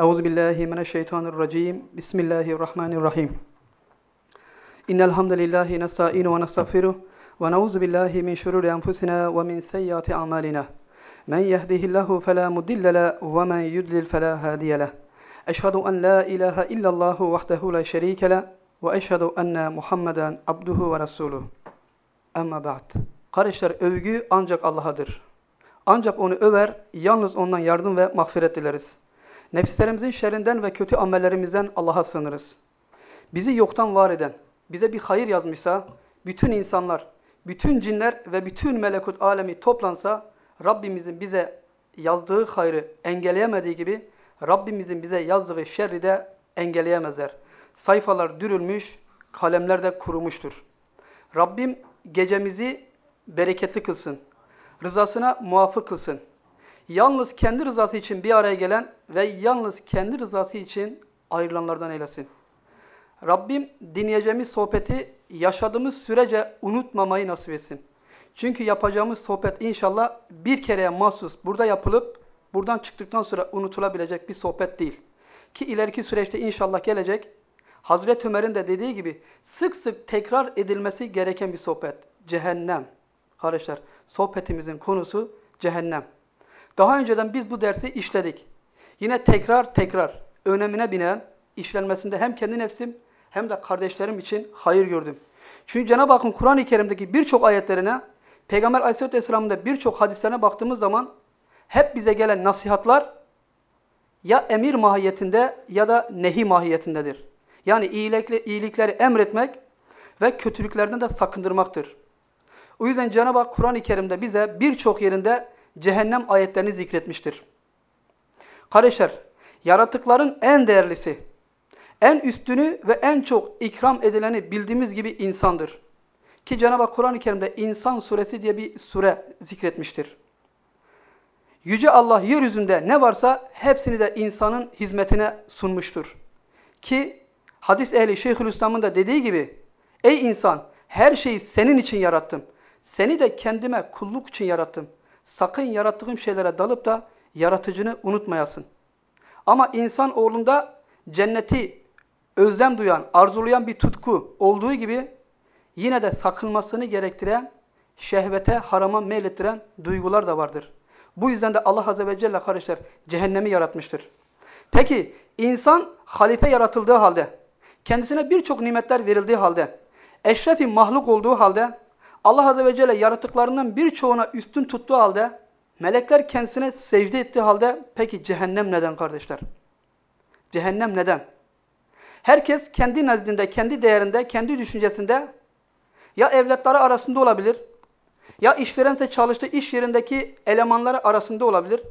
Euzu billahi mineşşeytanirracim. Bismillahirrahmanirrahim. İnnel hamdelellahi nestaînu ve nestağfiruh ve na'ûzu billahi min şururi enfusina ve min seyyiati a'malina. Men yehdihillahu fela mudille lehu ve men yudlil fela hadiye lehu. Eşhedü en la ilahe illallah vahdehu la şerike lehu ve eşhedü enne Muhammeden abduhu ve resuluh. Amma ba'd. Kardeşler övgü ancak Allah'adır. Ancak onu över, yalnız ondan yardım ve mağfiret dileriz. Nefislerimizin şerrinden ve kötü amellerimizden Allah'a sığınırız. Bizi yoktan var eden, bize bir hayır yazmışsa, bütün insanlar, bütün cinler ve bütün melekut alemi toplansa, Rabbimizin bize yazdığı hayrı engelleyemediği gibi, Rabbimizin bize yazdığı şerri de engelleyemezler. Sayfalar dürülmüş, kalemler de kurumuştur. Rabbim gecemizi bereketli kılsın. Rızasına muvafık kılsın. Yalnız kendi rızası için bir araya gelen ve yalnız kendi rızası için ayrılanlardan eylesin. Rabbim dinleyeceğimiz sohbeti yaşadığımız sürece unutmamayı nasip etsin. Çünkü yapacağımız sohbet inşallah bir kereye mahsus burada yapılıp buradan çıktıktan sonra unutulabilecek bir sohbet değil. Ki ileriki süreçte inşallah gelecek. Hazreti Ömer'in de dediği gibi sık sık tekrar edilmesi gereken bir sohbet. Cehennem. Kardeşler sohbetimizin konusu cehennem. Daha önceden biz bu dersi işledik. Yine tekrar tekrar önemine binen işlenmesinde hem kendi nefsim hem de kardeşlerim için hayır gördüm. Çünkü Cenab-ı Hakk'ın Kur'an-ı Kerim'deki birçok ayetlerine, Peygamber Aleyhisselatü Vesselam'ın da birçok hadislerine baktığımız zaman hep bize gelen nasihatlar ya emir mahiyetinde ya da nehi mahiyetindedir. Yani iyilikleri, iyilikleri emretmek ve kötülüklerden de sakındırmaktır. O yüzden Cenab-ı Hak Kur'an-ı Kerim'de bize birçok yerinde cehennem ayetlerini zikretmiştir. Kardeşler, yaratıkların en değerlisi, en üstünü ve en çok ikram edileni bildiğimiz gibi insandır. Ki Cenab-ı Kur'an-ı Kerim'de İnsan Suresi diye bir sure zikretmiştir. Yüce Allah yeryüzünde ne varsa hepsini de insanın hizmetine sunmuştur. Ki hadis ehli Şeyhülislam'ın da dediği gibi, Ey insan her şeyi senin için yarattım. Seni de kendime kulluk için yarattım. Sakın yarattığım şeylere dalıp da yaratıcını unutmayasın. Ama insan oğlunda cenneti özlem duyan, arzulayan bir tutku olduğu gibi yine de sakınmasını gerektiren, şehvete, harama meylettiren duygular da vardır. Bu yüzden de Allah Azze ve Celle kardeşler cehennemi yaratmıştır. Peki insan halife yaratıldığı halde, kendisine birçok nimetler verildiği halde, eşrefi mahluk olduğu halde, Allah Azze ve Celle yaratıklarının birçoğuna üstün tuttuğu halde, melekler kendisine secde ettiği halde, peki cehennem neden kardeşler? Cehennem neden? Herkes kendi nezdinde, kendi değerinde, kendi düşüncesinde ya evlatları arasında olabilir, ya işverense çalıştığı iş yerindeki elemanları arasında olabilir,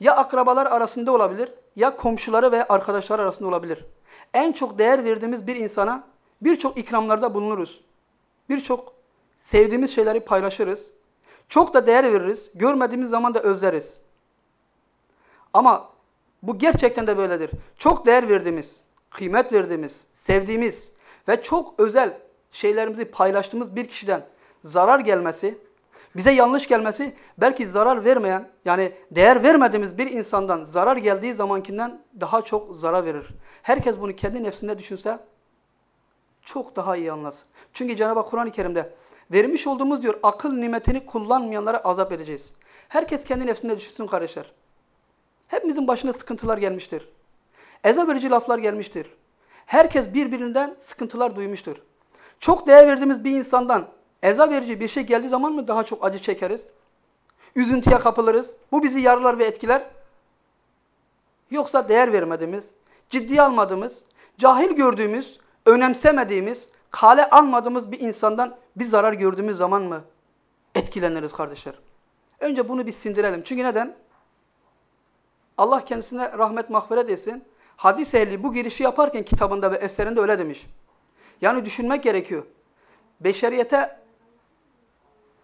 ya akrabalar arasında olabilir, ya komşuları ve arkadaşlar arasında olabilir. En çok değer verdiğimiz bir insana birçok ikramlarda bulunuruz. Birçok sevdiğimiz şeyleri paylaşırız. Çok da değer veririz. Görmediğimiz zaman da özleriz. Ama bu gerçekten de böyledir. Çok değer verdiğimiz, kıymet verdiğimiz, sevdiğimiz ve çok özel şeylerimizi paylaştığımız bir kişiden zarar gelmesi, bize yanlış gelmesi belki zarar vermeyen yani değer vermediğimiz bir insandan zarar geldiği zamankinden daha çok zarar verir. Herkes bunu kendi nefsinde düşünse çok daha iyi anlar. Çünkü Cenab-ı Kur'an-ı Kerim'de vermiş olduğumuz diyor akıl nimetini kullanmayanlara azap edeceğiz. Herkes kendi nefsinde düşünsün kardeşler. Hepimizin başına sıkıntılar gelmiştir. Eza verici laflar gelmiştir. Herkes birbirinden sıkıntılar duymuştur. Çok değer verdiğimiz bir insandan eza verici bir şey geldiği zaman mı daha çok acı çekeriz? Üzüntüye kapılırız. Bu bizi yarılar ve etkiler. Yoksa değer vermediğimiz, ciddiye almadığımız, cahil gördüğümüz, önemsemediğimiz, kale almadığımız bir insandan bir zarar gördüğümüz zaman mı etkileniriz kardeşler? Önce bunu bir sindirelim. Çünkü neden? Allah kendisine rahmet mağfiret etsin. Hadis ehli bu girişi yaparken kitabında ve eserinde öyle demiş. Yani düşünmek gerekiyor. Beşeriyete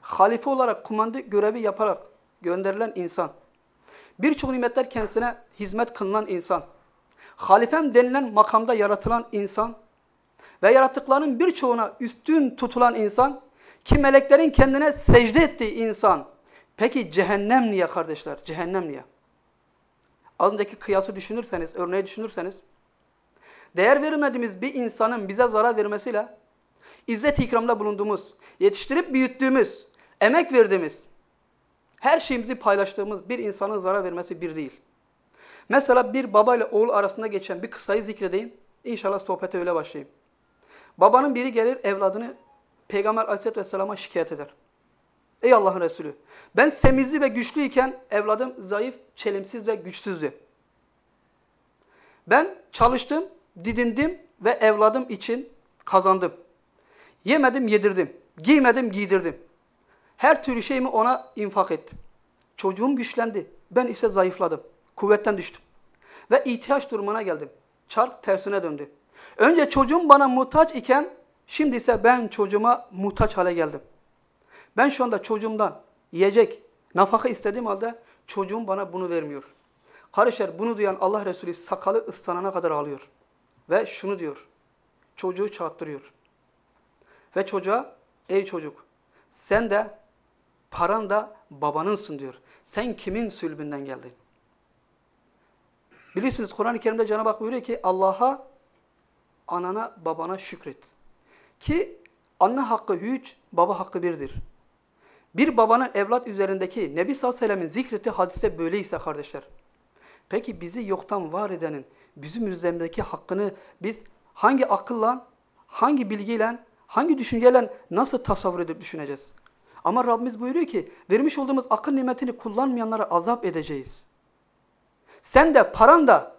halife olarak kumanda görevi yaparak gönderilen insan. Birçok nimetler kendisine hizmet kılınan insan. Halifem denilen makamda yaratılan insan ve yarattıklarının birçoğuna üstün tutulan insan ki meleklerin kendine secde ettiği insan. Peki cehennem niye kardeşler? Cehennem niye? Az önceki kıyası düşünürseniz, örneği düşünürseniz, değer vermediğimiz bir insanın bize zarar vermesiyle, izzet ikramda bulunduğumuz, yetiştirip büyüttüğümüz, emek verdiğimiz, her şeyimizi paylaştığımız bir insanın zarar vermesi bir değil. Mesela bir baba ile oğul arasında geçen bir kısayı zikredeyim. İnşallah sohbete öyle başlayayım. Babanın biri gelir evladını Peygamber aleyhisselatü vesselama şikayet eder. Ey Allah'ın Resulü ben semizli ve güçlüyken evladım zayıf, çelimsiz ve güçsüzdü. Ben çalıştım, didindim ve evladım için kazandım. Yemedim, yedirdim. Giymedim, giydirdim. Her türlü şeyimi ona infak ettim. Çocuğum güçlendi. Ben ise zayıfladım. Kuvvetten düştüm. Ve ihtiyaç durumuna geldim. Çark tersine döndü. Önce çocuğum bana muhtaç iken şimdi ise ben çocuğuma muhtaç hale geldim. Ben şu anda çocuğumdan yiyecek, nafaka istediğim halde çocuğum bana bunu vermiyor. Kardeşler bunu duyan Allah Resulü sakalı ıslanana kadar ağlıyor. Ve şunu diyor. Çocuğu çağıttırıyor. Ve çocuğa ey çocuk sen de paran da babanınsın diyor. Sen kimin sülbünden geldin? Bilirsiniz Kur'an-ı Kerim'de Cenab-ı Hak buyuruyor ki Allah'a, anana, babana şükret. Ki anne hakkı hiç, baba hakkı birdir. Bir babanın evlat üzerindeki Nebi sallallahu aleyhi ve sellemin zikreti hadise böyleyse kardeşler. Peki bizi yoktan var edenin bizim üzerindeki hakkını biz hangi akılla, hangi bilgiyle, hangi düşünceyle nasıl tasavvur edip düşüneceğiz? Ama Rabbimiz buyuruyor ki vermiş olduğumuz akıl nimetini kullanmayanlara azap edeceğiz. Sen de paran da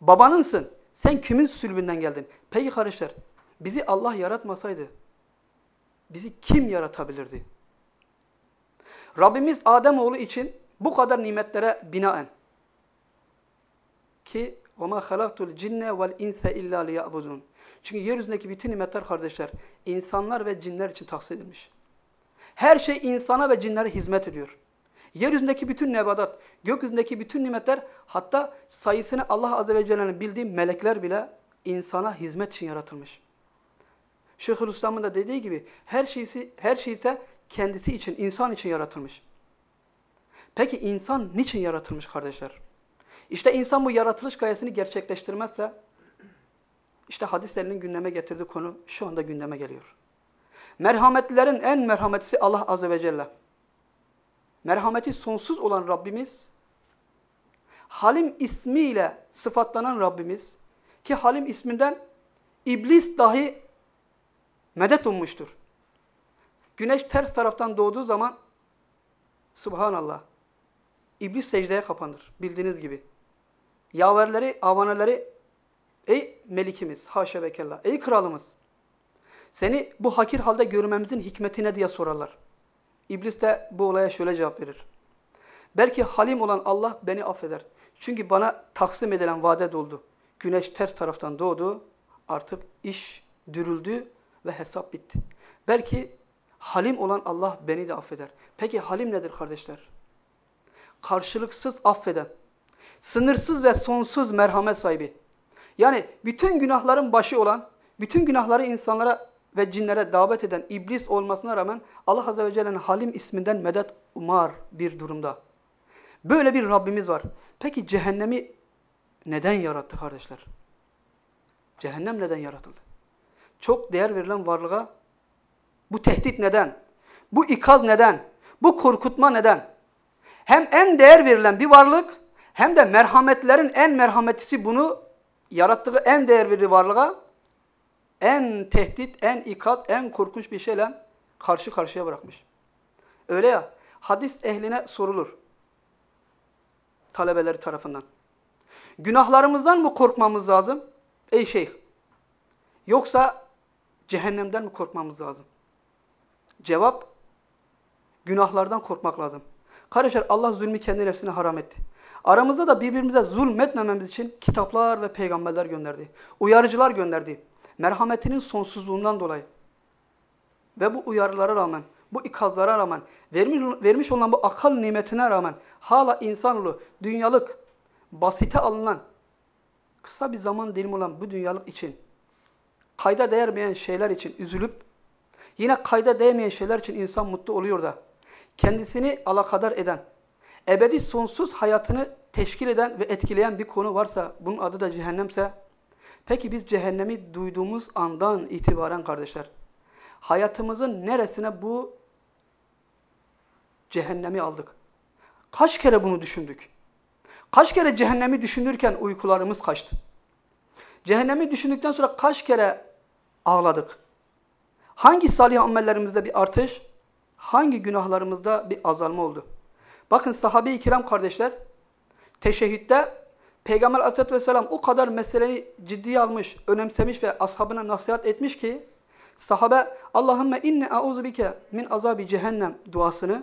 babanınsın. Sen kimin sülbünden geldin? Peki kardeşler bizi Allah yaratmasaydı bizi kim yaratabilirdi? Rabbimiz Ademoğlu için bu kadar nimetlere binaen ki وَمَا خَلَقْتُ الْجِنَّ وَالْاِنْسَ اِلَّا لِيَعْبُدُونَ Çünkü yeryüzündeki bütün nimetler kardeşler insanlar ve cinler için tahsis edilmiş. Her şey insana ve cinlere hizmet ediyor. Yeryüzündeki bütün nebadat, gökyüzündeki bütün nimetler hatta sayısını Allah Azze ve Celle'nin bildiği melekler bile insana hizmet için yaratılmış. Şeyhülislam'ın da dediği gibi her şeysi her şey ise kendisi için, insan için yaratılmış. Peki insan niçin yaratılmış kardeşler? İşte insan bu yaratılış gayesini gerçekleştirmezse işte hadislerinin gündeme getirdiği konu şu anda gündeme geliyor. Merhametlilerin en merhametlisi Allah Azze ve Celle. Merhameti sonsuz olan Rabbimiz, Halim ismiyle sıfatlanan Rabbimiz, ki Halim isminden iblis dahi medet ummuştur. Güneş ters taraftan doğduğu zaman, subhanallah, iblis secdeye kapanır bildiğiniz gibi. Yaverleri, avaneleri, ey melikimiz, haşa ve kella, ey kralımız, seni bu hakir halde görmemizin hikmeti ne diye sorarlar. İblis de bu olaya şöyle cevap verir. Belki halim olan Allah beni affeder. Çünkü bana taksim edilen vade doldu. Güneş ters taraftan doğdu. Artık iş dürüldü ve hesap bitti. Belki halim olan Allah beni de affeder. Peki halim nedir kardeşler? Karşılıksız affeden, sınırsız ve sonsuz merhamet sahibi. Yani bütün günahların başı olan, bütün günahları insanlara ve cinlere davet eden iblis olmasına rağmen Allah Azze ve Celle'nin Halim isminden medet umar bir durumda. Böyle bir Rabbimiz var. Peki cehennemi neden yarattı kardeşler? Cehennem neden yaratıldı? Çok değer verilen varlığa bu tehdit neden? Bu ikaz neden? Bu korkutma neden? Hem en değer verilen bir varlık hem de merhametlerin en merhametlisi bunu yarattığı en değer verilen varlığa en tehdit, en ikaz, en korkunç bir şeyle karşı karşıya bırakmış. Öyle ya, hadis ehline sorulur. Talebeleri tarafından. Günahlarımızdan mı korkmamız lazım? Ey şeyh. Yoksa cehennemden mi korkmamız lazım? Cevap, günahlardan korkmak lazım. Kardeşler Allah zulmü kendi nefsine haram etti. Aramızda da birbirimize zulmetmememiz için kitaplar ve peygamberler gönderdi. Uyarıcılar gönderdi merhametinin sonsuzluğundan dolayı ve bu uyarılara rağmen, bu ikazlara rağmen, vermiş, vermiş olan bu akıl nimetine rağmen hala insanoğlu dünyalık, basite alınan, kısa bir zaman dilimi olan bu dünyalık için, kayda değermeyen şeyler için üzülüp, yine kayda değmeyen şeyler için insan mutlu oluyor da, kendisini alakadar eden, ebedi sonsuz hayatını teşkil eden ve etkileyen bir konu varsa, bunun adı da cehennemse, peki biz cehennemi duyduğumuz andan itibaren kardeşler, hayatımızın neresine bu cehennemi aldık? Kaç kere bunu düşündük? Kaç kere cehennemi düşünürken uykularımız kaçtı? Cehennemi düşündükten sonra kaç kere ağladık? Hangi salih amellerimizde bir artış, hangi günahlarımızda bir azalma oldu? Bakın sahabe-i kiram kardeşler, teşehhütte Peygamber aleyhissalatü vesselam o kadar meseleyi ciddiye almış, önemsemiş ve ashabına nasihat etmiş ki, sahabe Allahümme inne auzu bike min azabi cehennem duasını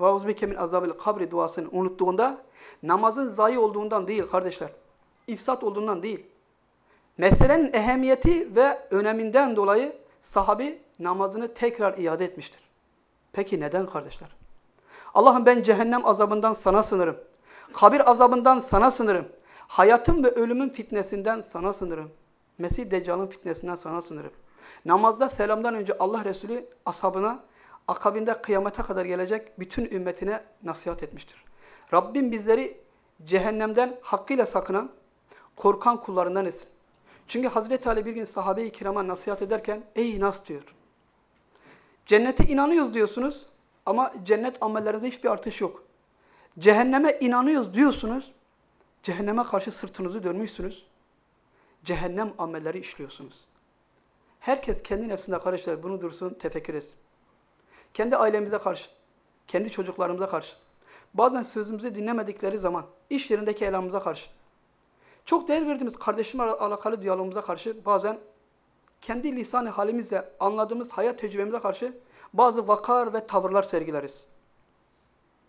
ve auzu bike min azabil kabri duasını unuttuğunda, namazın zayi olduğundan değil kardeşler, ifsat olduğundan değil, meselenin ehemmiyeti ve öneminden dolayı sahabi namazını tekrar iade etmiştir. Peki neden kardeşler? Allah'ım ben cehennem azabından sana sınırım. Kabir azabından sana sınırım. Hayatın ve ölümün fitnesinden sana sınırım. Mesih Deccal'ın fitnesinden sana sınırım. Namazda selamdan önce Allah Resulü ashabına akabinde kıyamete kadar gelecek bütün ümmetine nasihat etmiştir. Rabbim bizleri cehennemden hakkıyla sakınan, korkan kullarından etsin. Çünkü Hazreti Ali bir gün sahabe-i kirama nasihat ederken ey nas diyor. Cennete inanıyoruz diyorsunuz ama cennet amellerinizde hiçbir artış yok. Cehenneme inanıyoruz diyorsunuz. Cehenneme karşı sırtınızı dönmüşsünüz. Cehennem amelleri işliyorsunuz. Herkes kendi nefsinde kardeşler bunu dursun, tefekkür etsin. Kendi ailemize karşı, kendi çocuklarımıza karşı, bazen sözümüzü dinlemedikleri zaman, iş yerindeki elamımıza karşı, çok değer verdiğimiz kardeşimle alakalı diyalogumuza karşı bazen kendi lisan halimizle anladığımız hayat tecrübemize karşı bazı vakar ve tavırlar sergileriz.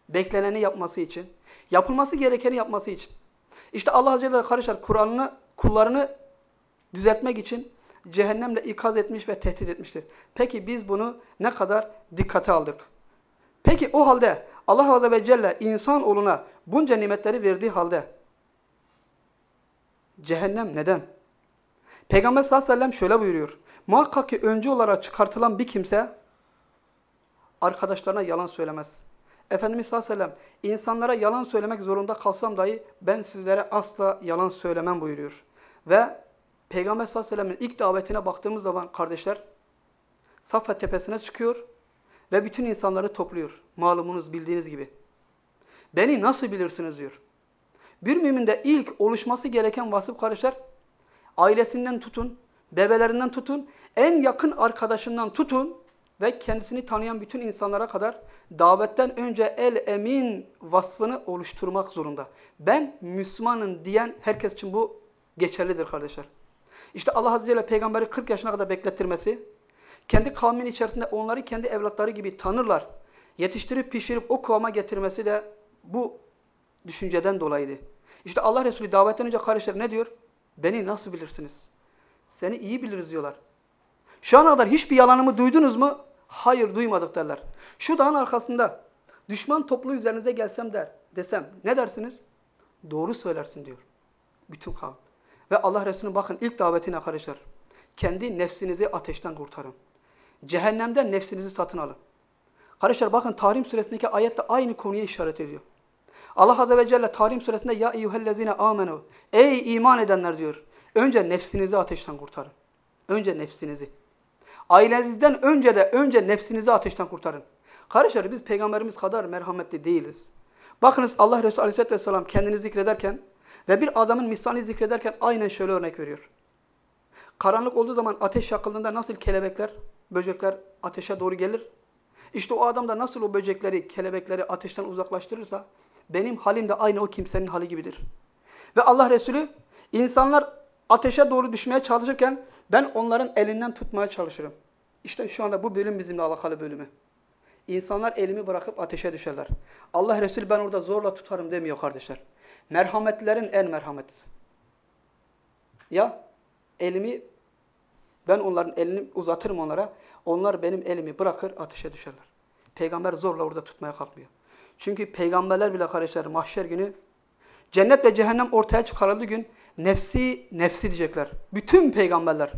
Bekleneni yapması için, yapılması gerekeni yapması için. İşte Allah Azze ve Celle kardeşler Kur'an'ını, kullarını düzeltmek için cehennemle ikaz etmiş ve tehdit etmiştir. Peki biz bunu ne kadar dikkate aldık? Peki o halde Allah Azze ve Celle insan oluna bunca nimetleri verdiği halde cehennem neden? Peygamber sallallahu aleyhi ve sellem şöyle buyuruyor. Muhakkak ki öncü olarak çıkartılan bir kimse arkadaşlarına yalan söylemez. Efendimiz sallallahu aleyhi ve sellem insanlara yalan söylemek zorunda kalsam dahi ben sizlere asla yalan söylemem buyuruyor. Ve Peygamber sallallahu aleyhi ve sellem'in ilk davetine baktığımız zaman kardeşler Safa tepesine çıkıyor ve bütün insanları topluyor. Malumunuz bildiğiniz gibi. Beni nasıl bilirsiniz diyor. Bir müminde ilk oluşması gereken vasıf kardeşler ailesinden tutun, bebelerinden tutun, en yakın arkadaşından tutun ve kendisini tanıyan bütün insanlara kadar davetten önce el emin vasfını oluşturmak zorunda. Ben Müslümanım diyen herkes için bu geçerlidir kardeşler. İşte Allah Azze ve peygamberi 40 yaşına kadar beklettirmesi, kendi kavmin içerisinde onları kendi evlatları gibi tanırlar, yetiştirip pişirip o kıvama getirmesi de bu düşünceden dolayıydı. İşte Allah Resulü davetten önce kardeşler ne diyor? Beni nasıl bilirsiniz? Seni iyi biliriz diyorlar. Şu ana kadar hiçbir yalanımı duydunuz mu? Hayır duymadık derler. Şu dağın arkasında düşman toplu üzerinize gelsem der, desem ne dersiniz? Doğru söylersin diyor. Bütün kavim. Ve Allah Resulü'nün bakın ilk davetine arkadaşlar. Kendi nefsinizi ateşten kurtarın. Cehennemden nefsinizi satın alın. Kardeşler bakın Tahrim suresindeki ayette aynı konuya işaret ediyor. Allah Azze ve Celle Tahrim suresinde ya eyyühellezine amenu. Ey iman edenler diyor. Önce nefsinizi ateşten kurtarın. Önce nefsinizi. Ailenizden önce de önce nefsinizi ateşten kurtarın. Kardeşler biz peygamberimiz kadar merhametli değiliz. Bakınız Allah Resulü Aleyhisselatü Vesselam kendini zikrederken ve bir adamın misalini zikrederken aynen şöyle örnek veriyor. Karanlık olduğu zaman ateş yakıldığında nasıl kelebekler, böcekler ateşe doğru gelir? İşte o adam da nasıl o böcekleri, kelebekleri ateşten uzaklaştırırsa benim halim de aynı o kimsenin hali gibidir. Ve Allah Resulü insanlar ateşe doğru düşmeye çalışırken ben onların elinden tutmaya çalışırım. İşte şu anda bu bölüm bizimle alakalı bölümü. İnsanlar elimi bırakıp ateşe düşerler. Allah Resulü ben orada zorla tutarım demiyor kardeşler. Merhametlilerin en merhametlisi. Ya elimi ben onların elini uzatırım onlara. Onlar benim elimi bırakır ateşe düşerler. Peygamber zorla orada tutmaya kalkmıyor. Çünkü peygamberler bile kardeşler mahşer günü cennet ve cehennem ortaya çıkarıldığı gün nefsi nefsi diyecekler. Bütün peygamberler.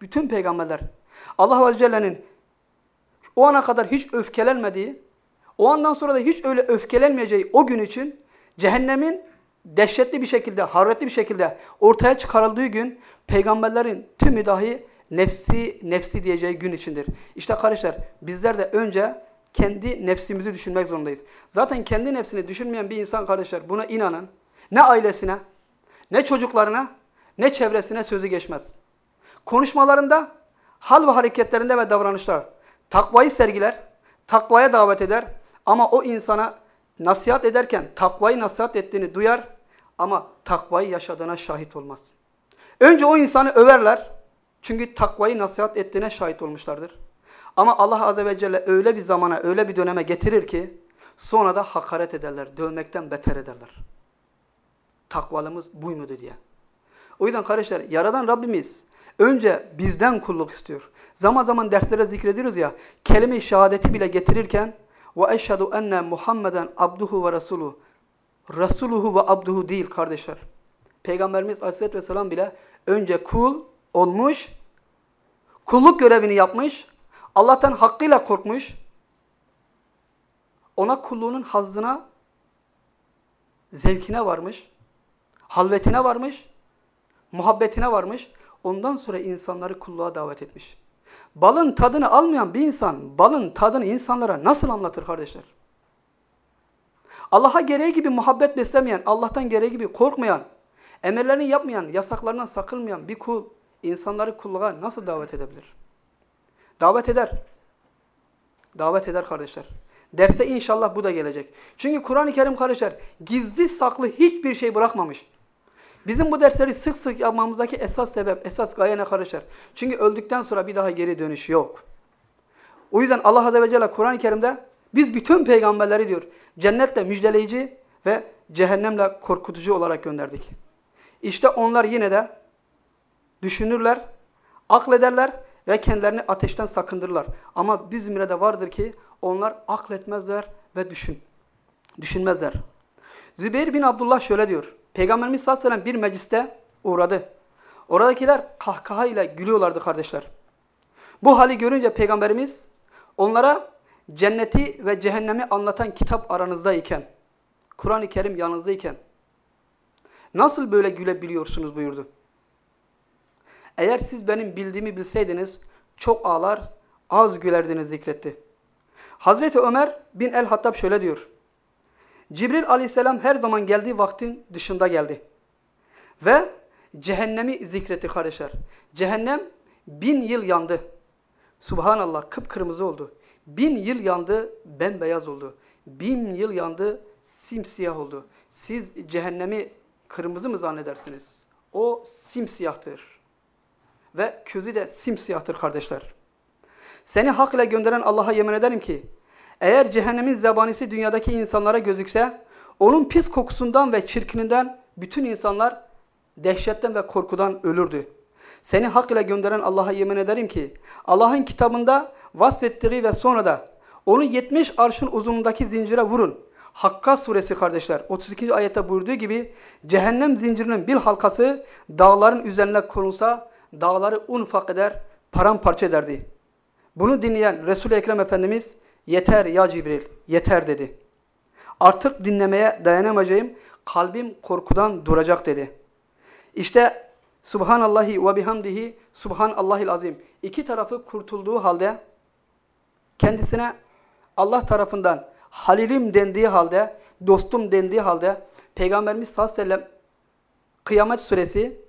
Bütün peygamberler. Allah Azze Celle'nin o ana kadar hiç öfkelenmediği, o andan sonra da hiç öyle öfkelenmeyeceği o gün için cehennemin dehşetli bir şekilde, hararetli bir şekilde ortaya çıkarıldığı gün peygamberlerin tümü dahi nefsi nefsi diyeceği gün içindir. İşte kardeşler bizler de önce kendi nefsimizi düşünmek zorundayız. Zaten kendi nefsini düşünmeyen bir insan kardeşler buna inanın. Ne ailesine, ne çocuklarına, ne çevresine sözü geçmez. Konuşmalarında, hal ve hareketlerinde ve davranışlar takvayı sergiler, takvaya davet eder ama o insana nasihat ederken takvayı nasihat ettiğini duyar ama takvayı yaşadığına şahit olmaz. Önce o insanı överler çünkü takvayı nasihat ettiğine şahit olmuşlardır. Ama Allah Azze ve Celle öyle bir zamana, öyle bir döneme getirir ki sonra da hakaret ederler, dövmekten beter ederler. Takvalımız buymudur diye. O yüzden kardeşler yaradan Rabbimiz önce bizden kulluk istiyor. Zaman zaman derslere zikrediyoruz ya kelime-i şehadeti bile getirirken ve eşhedü enne Muhammeden abduhu ve rasuluhu Rasuluhu ve abduhu değil kardeşler. Peygamberimiz Aleyhisselatü Vesselam bile önce kul olmuş, kulluk görevini yapmış, Allah'tan hakkıyla korkmuş, ona kulluğunun hazzına, zevkine varmış, halvetine varmış, muhabbetine varmış, ondan sonra insanları kulluğa davet etmiş. Balın tadını almayan bir insan, balın tadını insanlara nasıl anlatır kardeşler? Allah'a gereği gibi muhabbet beslemeyen, Allah'tan gereği gibi korkmayan, emirlerini yapmayan, yasaklarından sakılmayan bir kul, insanları kulluğa nasıl davet edebilir? Davet eder. Davet eder kardeşler. Derse inşallah bu da gelecek. Çünkü Kur'an-ı Kerim kardeşler gizli saklı hiçbir şey bırakmamış. Bizim bu dersleri sık sık yapmamızdaki esas sebep, esas gaye ne kardeşler? Çünkü öldükten sonra bir daha geri dönüş yok. O yüzden Allah Azze ve Celle Kur'an-ı Kerim'de biz bütün peygamberleri diyor cennetle müjdeleyici ve cehennemle korkutucu olarak gönderdik. İşte onlar yine de düşünürler, aklederler ve kendilerini ateşten sakındırırlar. Ama bir zümrede vardır ki onlar akletmezler ve düşün. Düşünmezler. Zübeyir bin Abdullah şöyle diyor. Peygamberimiz sallallahu aleyhi ve sellem bir mecliste uğradı. Oradakiler kahkaha gülüyorlardı kardeşler. Bu hali görünce Peygamberimiz onlara cenneti ve cehennemi anlatan kitap aranızdayken, Kur'an-ı Kerim yanınızdayken nasıl böyle gülebiliyorsunuz buyurdu. Eğer siz benim bildiğimi bilseydiniz çok ağlar, az gülerdiniz zikretti. Hazreti Ömer bin el-Hattab şöyle diyor. Cibril aleyhisselam her zaman geldiği vaktin dışında geldi. Ve cehennemi zikretti kardeşler. Cehennem bin yıl yandı. Subhanallah kıpkırmızı oldu. Bin yıl yandı bembeyaz oldu. Bin yıl yandı simsiyah oldu. Siz cehennemi kırmızı mı zannedersiniz? O simsiyahtır. Ve közü de simsiyahtır kardeşler. Seni hak ile gönderen Allah'a yemin ederim ki eğer cehennemin zebanisi dünyadaki insanlara gözükse, onun pis kokusundan ve çirkininden bütün insanlar dehşetten ve korkudan ölürdü. Seni hak ile gönderen Allah'a yemin ederim ki, Allah'ın kitabında vasfettiği ve sonra da onu 70 arşın uzunluğundaki zincire vurun. Hakka suresi kardeşler 32. ayette buyurduğu gibi cehennem zincirinin bir halkası dağların üzerine konulsa dağları unfak eder, paramparça ederdi. Bunu dinleyen Resul-i Ekrem Efendimiz Yeter ya Cibril, yeter dedi. Artık dinlemeye dayanamayacağım, kalbim korkudan duracak dedi. İşte Subhanallahi ve bihamdihi Subhanallahil azim. İki tarafı kurtulduğu halde kendisine Allah tarafından halilim dendiği halde, dostum dendiği halde Peygamberimiz sallallahu aleyhi ve sellem Kıyamet suresi,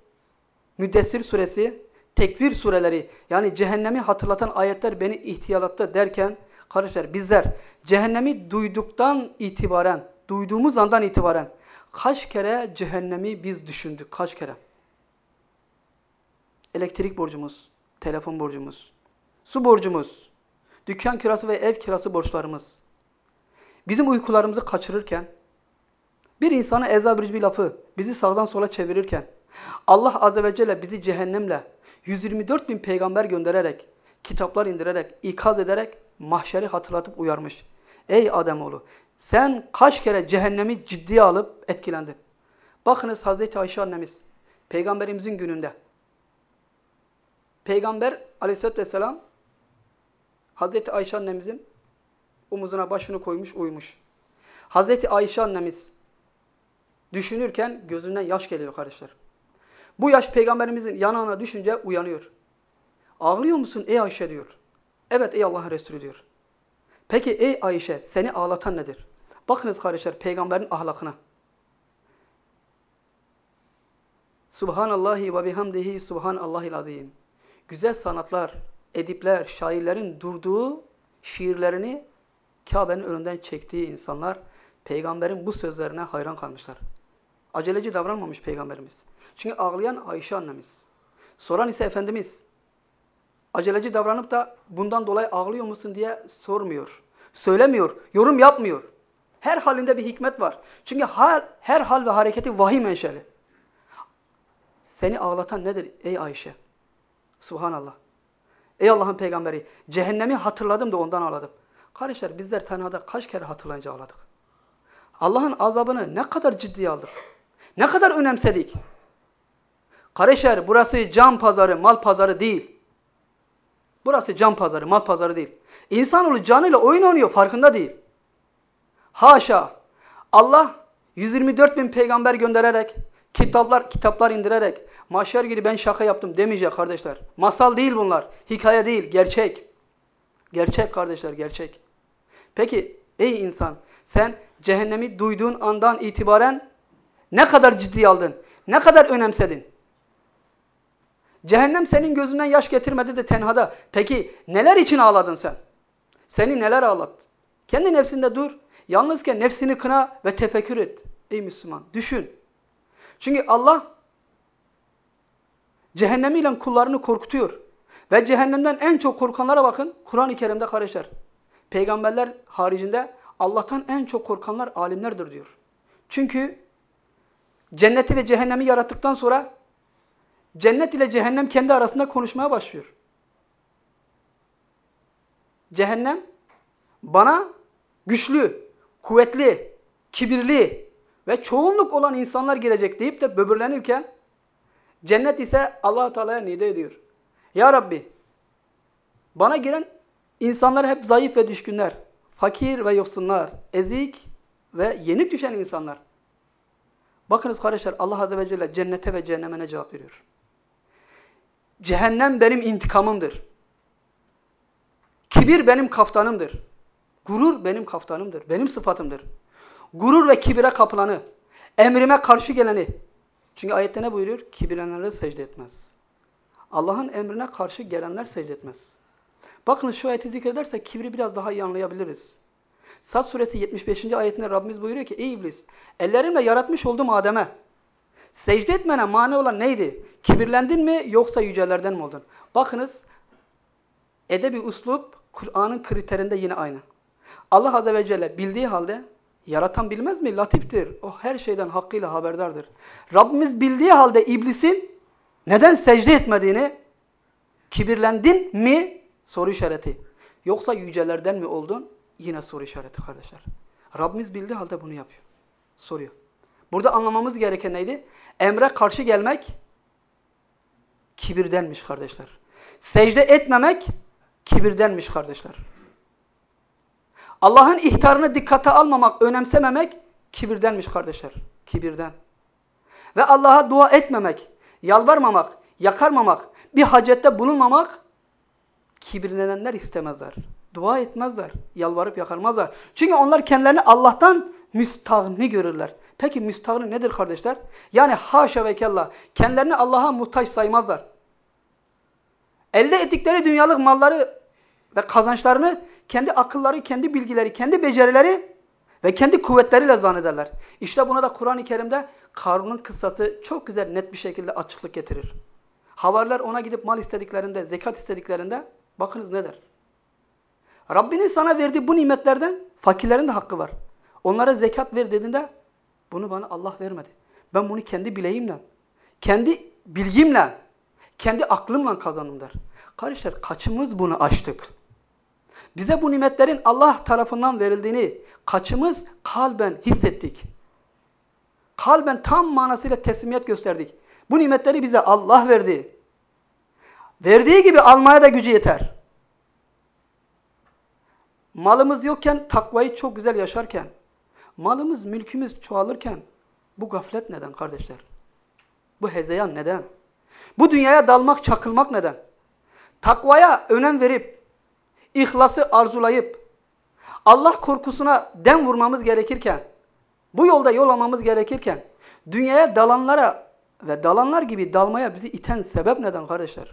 Müddessir suresi, tekvir sureleri yani cehennemi hatırlatan ayetler beni ihtiyalattı derken Kardeşler bizler cehennemi duyduktan itibaren, duyduğumuz andan itibaren kaç kere cehennemi biz düşündük, kaç kere? Elektrik borcumuz, telefon borcumuz, su borcumuz, dükkan kirası ve ev kirası borçlarımız. Bizim uykularımızı kaçırırken, bir insana ezabirici bir lafı bizi sağdan sola çevirirken, Allah Azze ve Celle bizi cehennemle 124 bin peygamber göndererek, kitaplar indirerek, ikaz ederek mahşeri hatırlatıp uyarmış. Ey Ademoğlu sen kaç kere cehennemi ciddiye alıp etkilendin. Bakınız Hazreti Ayşe annemiz peygamberimizin gününde. Peygamber aleyhissalatü vesselam Hazreti Ayşe annemizin omuzuna başını koymuş uyumuş. Hazreti Ayşe annemiz düşünürken gözünden yaş geliyor kardeşler. Bu yaş peygamberimizin yanağına düşünce uyanıyor. Ağlıyor musun ey Ayşe diyor. Evet ey Allah'ın Resulü diyor. Peki ey Ayşe seni ağlatan nedir? Bakınız kardeşler peygamberin ahlakına. Subhanallahi ve bihamdihi subhanallahil azim. Güzel sanatlar, edipler, şairlerin durduğu şiirlerini Kabe'nin önünden çektiği insanlar peygamberin bu sözlerine hayran kalmışlar. Aceleci davranmamış peygamberimiz. Çünkü ağlayan Ayşe annemiz. Soran ise Efendimiz. Aceleci davranıp da bundan dolayı ağlıyor musun diye sormuyor. Söylemiyor, yorum yapmıyor. Her halinde bir hikmet var. Çünkü hal, her hal ve hareketi vahiy menşeli. Seni ağlatan nedir ey Ayşe? Subhanallah. Ey Allah'ın peygamberi, cehennemi hatırladım da ondan ağladım. Kardeşler bizler tenhada kaç kere hatırlayınca ağladık. Allah'ın azabını ne kadar ciddiye aldık. Ne kadar önemsedik. Kardeşler burası can pazarı, mal pazarı değil. Burası can pazarı, mal pazarı değil. İnsanoğlu canıyla oyun oynuyor, farkında değil. Haşa! Allah 124 bin peygamber göndererek, kitaplar kitaplar indirerek, maşer gibi ben şaka yaptım demeyecek kardeşler. Masal değil bunlar, hikaye değil, gerçek. Gerçek kardeşler, gerçek. Peki ey insan, sen cehennemi duyduğun andan itibaren ne kadar ciddi aldın, ne kadar önemsedin? Cehennem senin gözünden yaş getirmedi de tenhada. Peki neler için ağladın sen? Seni neler ağlattı? Kendi nefsinde dur. Yalnızken nefsini kına ve tefekkür et. Ey Müslüman düşün. Çünkü Allah cehennemiyle kullarını korkutuyor. Ve cehennemden en çok korkanlara bakın Kur'an-ı Kerim'de kardeşler. Peygamberler haricinde Allah'tan en çok korkanlar alimlerdir diyor. Çünkü cenneti ve cehennemi yarattıktan sonra cennet ile cehennem kendi arasında konuşmaya başlıyor. Cehennem bana güçlü, kuvvetli, kibirli ve çoğunluk olan insanlar girecek deyip de böbürlenirken cennet ise allah Teala'ya nide ediyor. Ya Rabbi bana giren insanlar hep zayıf ve düşkünler, fakir ve yoksunlar, ezik ve yenik düşen insanlar. Bakınız kardeşler Allah Azze ve Celle cennete ve cehenneme ne cevap veriyor? Cehennem benim intikamımdır. Kibir benim kaftanımdır. Gurur benim kaftanımdır. Benim sıfatımdır. Gurur ve kibire kapılanı, emrime karşı geleni. Çünkü ayette ne buyuruyor? Kibirlenenlere secde etmez. Allah'ın emrine karşı gelenler secde etmez. Bakın şu ayeti zikredersek kibri biraz daha iyi anlayabiliriz. Sad suresi 75. ayetinde Rabbimiz buyuruyor ki Ey iblis ellerimle yaratmış oldum Adem'e. Secde etmene mani olan neydi? Kibirlendin mi yoksa yücelerden mi oldun? Bakınız edebi uslup Kur'an'ın kriterinde yine aynı. Allah Azze ve Celle bildiği halde yaratan bilmez mi? Latiftir. O her şeyden hakkıyla haberdardır. Rabbimiz bildiği halde iblisin neden secde etmediğini kibirlendin mi? Soru işareti. Yoksa yücelerden mi oldun? Yine soru işareti kardeşler. Rabbimiz bildiği halde bunu yapıyor. Soruyor. Burada anlamamız gereken neydi? Emre karşı gelmek kibirdenmiş kardeşler. Secde etmemek kibirdenmiş kardeşler. Allah'ın ihtarını dikkate almamak, önemsememek kibirdenmiş kardeşler. Kibirden. Ve Allah'a dua etmemek, yalvarmamak, yakarmamak, bir hacette bulunmamak kibirlenenler istemezler. Dua etmezler, yalvarıp yakarmazlar. Çünkü onlar kendilerini Allah'tan müstahni görürler. Peki müstahni nedir kardeşler? Yani haşa ve kella kendilerini Allah'a muhtaç saymazlar. Elde ettikleri dünyalık malları ve kazançlarını kendi akılları, kendi bilgileri, kendi becerileri ve kendi kuvvetleriyle zannederler. İşte buna da Kur'an-ı Kerim'de Karun'un kıssası çok güzel net bir şekilde açıklık getirir. Havariler ona gidip mal istediklerinde, zekat istediklerinde bakınız ne der? Rabbinin sana verdiği bu nimetlerden fakirlerin de hakkı var. Onlara zekat ver dediğinde bunu bana Allah vermedi. Ben bunu kendi bileğimle, kendi bilgimle, kendi aklımla kazandım der. Kardeşler kaçımız bunu açtık? Bize bu nimetlerin Allah tarafından verildiğini kaçımız kalben hissettik. Kalben tam manasıyla teslimiyet gösterdik. Bu nimetleri bize Allah verdi. Verdiği gibi almaya da gücü yeter. Malımız yokken takvayı çok güzel yaşarken, malımız, mülkümüz çoğalırken, Bu gaflet neden kardeşler? Bu hezeyan neden? Bu dünyaya dalmak, çakılmak neden? Takvaya önem verip, ihlası arzulayıp, Allah korkusuna dem vurmamız gerekirken, bu yolda yol almamız gerekirken, dünyaya dalanlara ve dalanlar gibi dalmaya bizi iten sebep neden kardeşler?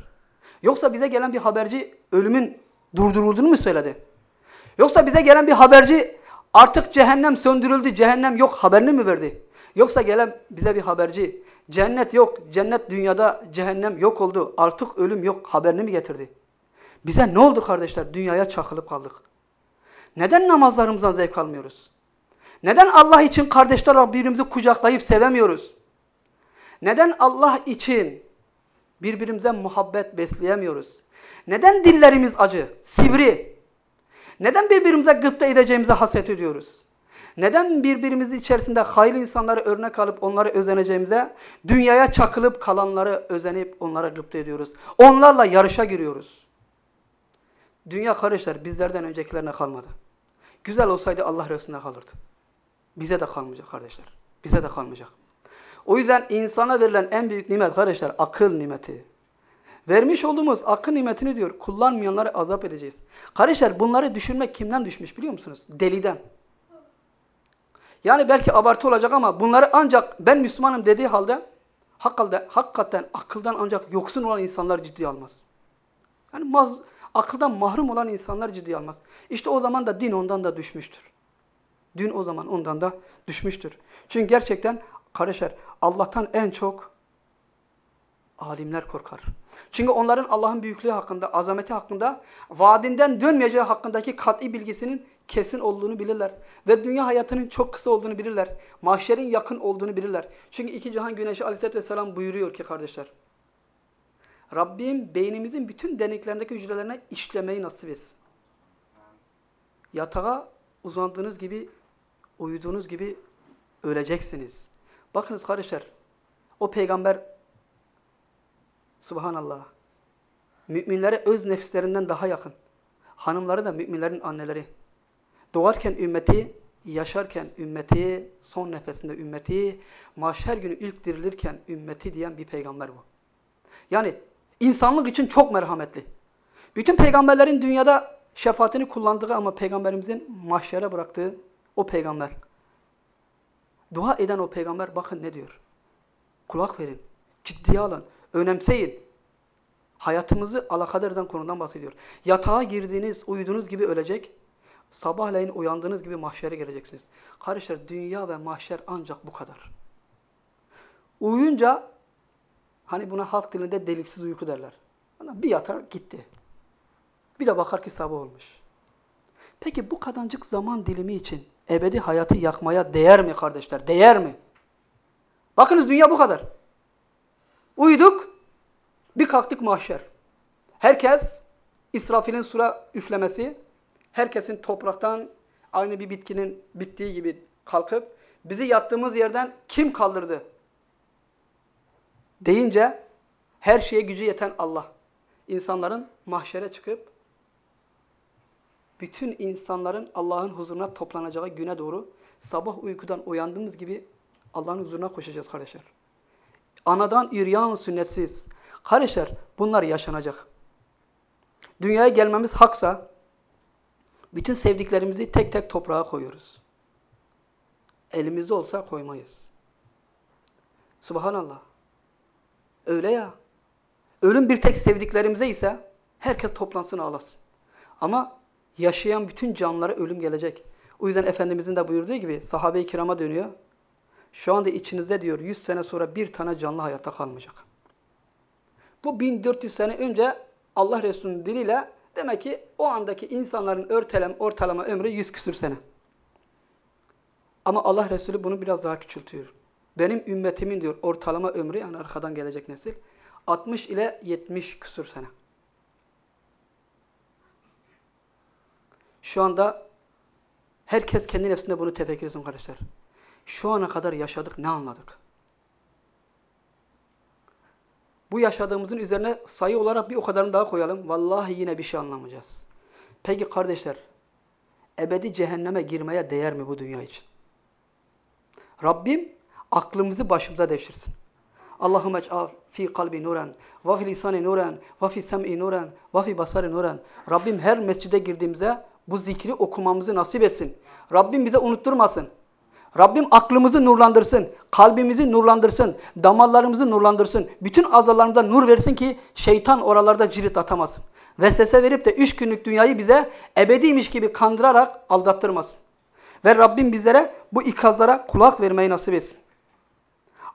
Yoksa bize gelen bir haberci ölümün durdurulduğunu mu söyledi? Yoksa bize gelen bir haberci artık cehennem söndürüldü, cehennem yok haberini mi verdi? Yoksa gelen bize bir haberci cennet yok, cennet dünyada cehennem yok oldu, artık ölüm yok haberini mi getirdi? Bize ne oldu kardeşler? Dünyaya çakılıp kaldık. Neden namazlarımızdan zevk almıyoruz? Neden Allah için kardeşler birbirimizi kucaklayıp sevemiyoruz? Neden Allah için birbirimize muhabbet besleyemiyoruz? Neden dillerimiz acı, sivri? Neden birbirimize gıpta edeceğimize haset ediyoruz? Neden birbirimizin içerisinde hayırlı insanları örnek alıp onları özeneceğimize, dünyaya çakılıp kalanları özenip onlara gıpta ediyoruz? Onlarla yarışa giriyoruz. Dünya kardeşler bizlerden öncekilerine kalmadı. Güzel olsaydı Allah Resulüne kalırdı. Bize de kalmayacak kardeşler. Bize de kalmayacak. O yüzden insana verilen en büyük nimet kardeşler akıl nimeti. Vermiş olduğumuz akıl nimetini diyor kullanmayanları azap edeceğiz. Kardeşler bunları düşünmek kimden düşmüş biliyor musunuz? Deliden. Yani belki abartı olacak ama bunları ancak ben Müslümanım dediği halde hakikaten, hakikaten akıldan ancak yoksun olan insanlar ciddiye almaz. Yani maz, akıldan mahrum olan insanlar ciddiye almaz. İşte o zaman da din ondan da düşmüştür. Din o zaman ondan da düşmüştür. Çünkü gerçekten kardeşler Allah'tan en çok alimler korkar. Çünkü onların Allah'ın büyüklüğü hakkında, azameti hakkında, vaadinden dönmeyeceği hakkındaki kat'i bilgisinin kesin olduğunu bilirler. Ve dünya hayatının çok kısa olduğunu bilirler. Mahşerin yakın olduğunu bilirler. Çünkü iki cihan güneşi aleyhissalatü vesselam buyuruyor ki kardeşler. Rabbim beynimizin bütün deniklerindeki hücrelerine işlemeyi nasip etsin. Yatağa uzandığınız gibi, uyuduğunuz gibi öleceksiniz. Bakınız kardeşler, o peygamber Subhanallah. Müminlere öz nefislerinden daha yakın. Hanımları da müminlerin anneleri. Doğarken ümmeti, yaşarken ümmeti, son nefesinde ümmeti, mahşer günü ilk dirilirken ümmeti diyen bir peygamber bu. Yani insanlık için çok merhametli. Bütün peygamberlerin dünyada şefaatini kullandığı ama peygamberimizin mahşere bıraktığı o peygamber. Dua eden o peygamber bakın ne diyor. Kulak verin, ciddiye alın, önemseyin. Hayatımızı alakadardan konudan bahsediyor. Yatağa girdiğiniz, uyuduğunuz gibi ölecek, sabahleyin uyandığınız gibi mahşere geleceksiniz. Kardeşler dünya ve mahşer ancak bu kadar. Uyuyunca, hani buna halk dilinde deliksiz uyku derler. Bir yatar gitti. Bir de bakar ki sabah olmuş. Peki bu kadarcık zaman dilimi için ebedi hayatı yakmaya değer mi kardeşler? Değer mi? Bakınız dünya bu kadar. Uyuduk, bir kalktık mahşer. Herkes İsrafil'in sura üflemesi, herkesin topraktan aynı bir bitkinin bittiği gibi kalkıp bizi yattığımız yerden kim kaldırdı? Deyince her şeye gücü yeten Allah. İnsanların mahşere çıkıp bütün insanların Allah'ın huzuruna toplanacağı güne doğru sabah uykudan uyandığımız gibi Allah'ın huzuruna koşacağız kardeşler. Anadan üryan sünnetsiz. Kardeşler bunlar yaşanacak. Dünyaya gelmemiz haksa bütün sevdiklerimizi tek tek toprağa koyuyoruz. Elimizde olsa koymayız. Subhanallah. Öyle ya. Ölüm bir tek sevdiklerimize ise herkes toplansın ağlasın. Ama yaşayan bütün canlılara ölüm gelecek. O yüzden Efendimizin de buyurduğu gibi sahabe-i kirama dönüyor. Şu anda içinizde diyor 100 sene sonra bir tane canlı hayatta kalmayacak. Bu 1400 sene önce Allah Resulü'nün diliyle demek ki o andaki insanların örtelem, ortalama ömrü 100 küsür sene. Ama Allah Resulü bunu biraz daha küçültüyor. Benim ümmetimin diyor ortalama ömrü yani arkadan gelecek nesil 60 ile 70 küsür sene. Şu anda herkes kendi nefsinde bunu tefekkür etsin kardeşler. Şu ana kadar yaşadık ne anladık? Bu yaşadığımızın üzerine sayı olarak bir o kadarını daha koyalım. Vallahi yine bir şey anlamayacağız. Peki kardeşler, ebedi cehenneme girmeye değer mi bu dünya için? Rabbim aklımızı başımıza devşirsin. Allahümme ec'al fi kalbi nuren, ve fi lisani nuren, ve fi sem'i nuren, ve fi basari nuren. Rabbim her mescide girdiğimizde bu zikri okumamızı nasip etsin. Rabbim bize unutturmasın. Rabbim aklımızı nurlandırsın, kalbimizi nurlandırsın, damarlarımızı nurlandırsın. Bütün azalarımıza nur versin ki şeytan oralarda cirit atamasın. Vesvese verip de üç günlük dünyayı bize ebediymiş gibi kandırarak aldattırmasın. Ve Rabbim bizlere bu ikazlara kulak vermeyi nasip etsin.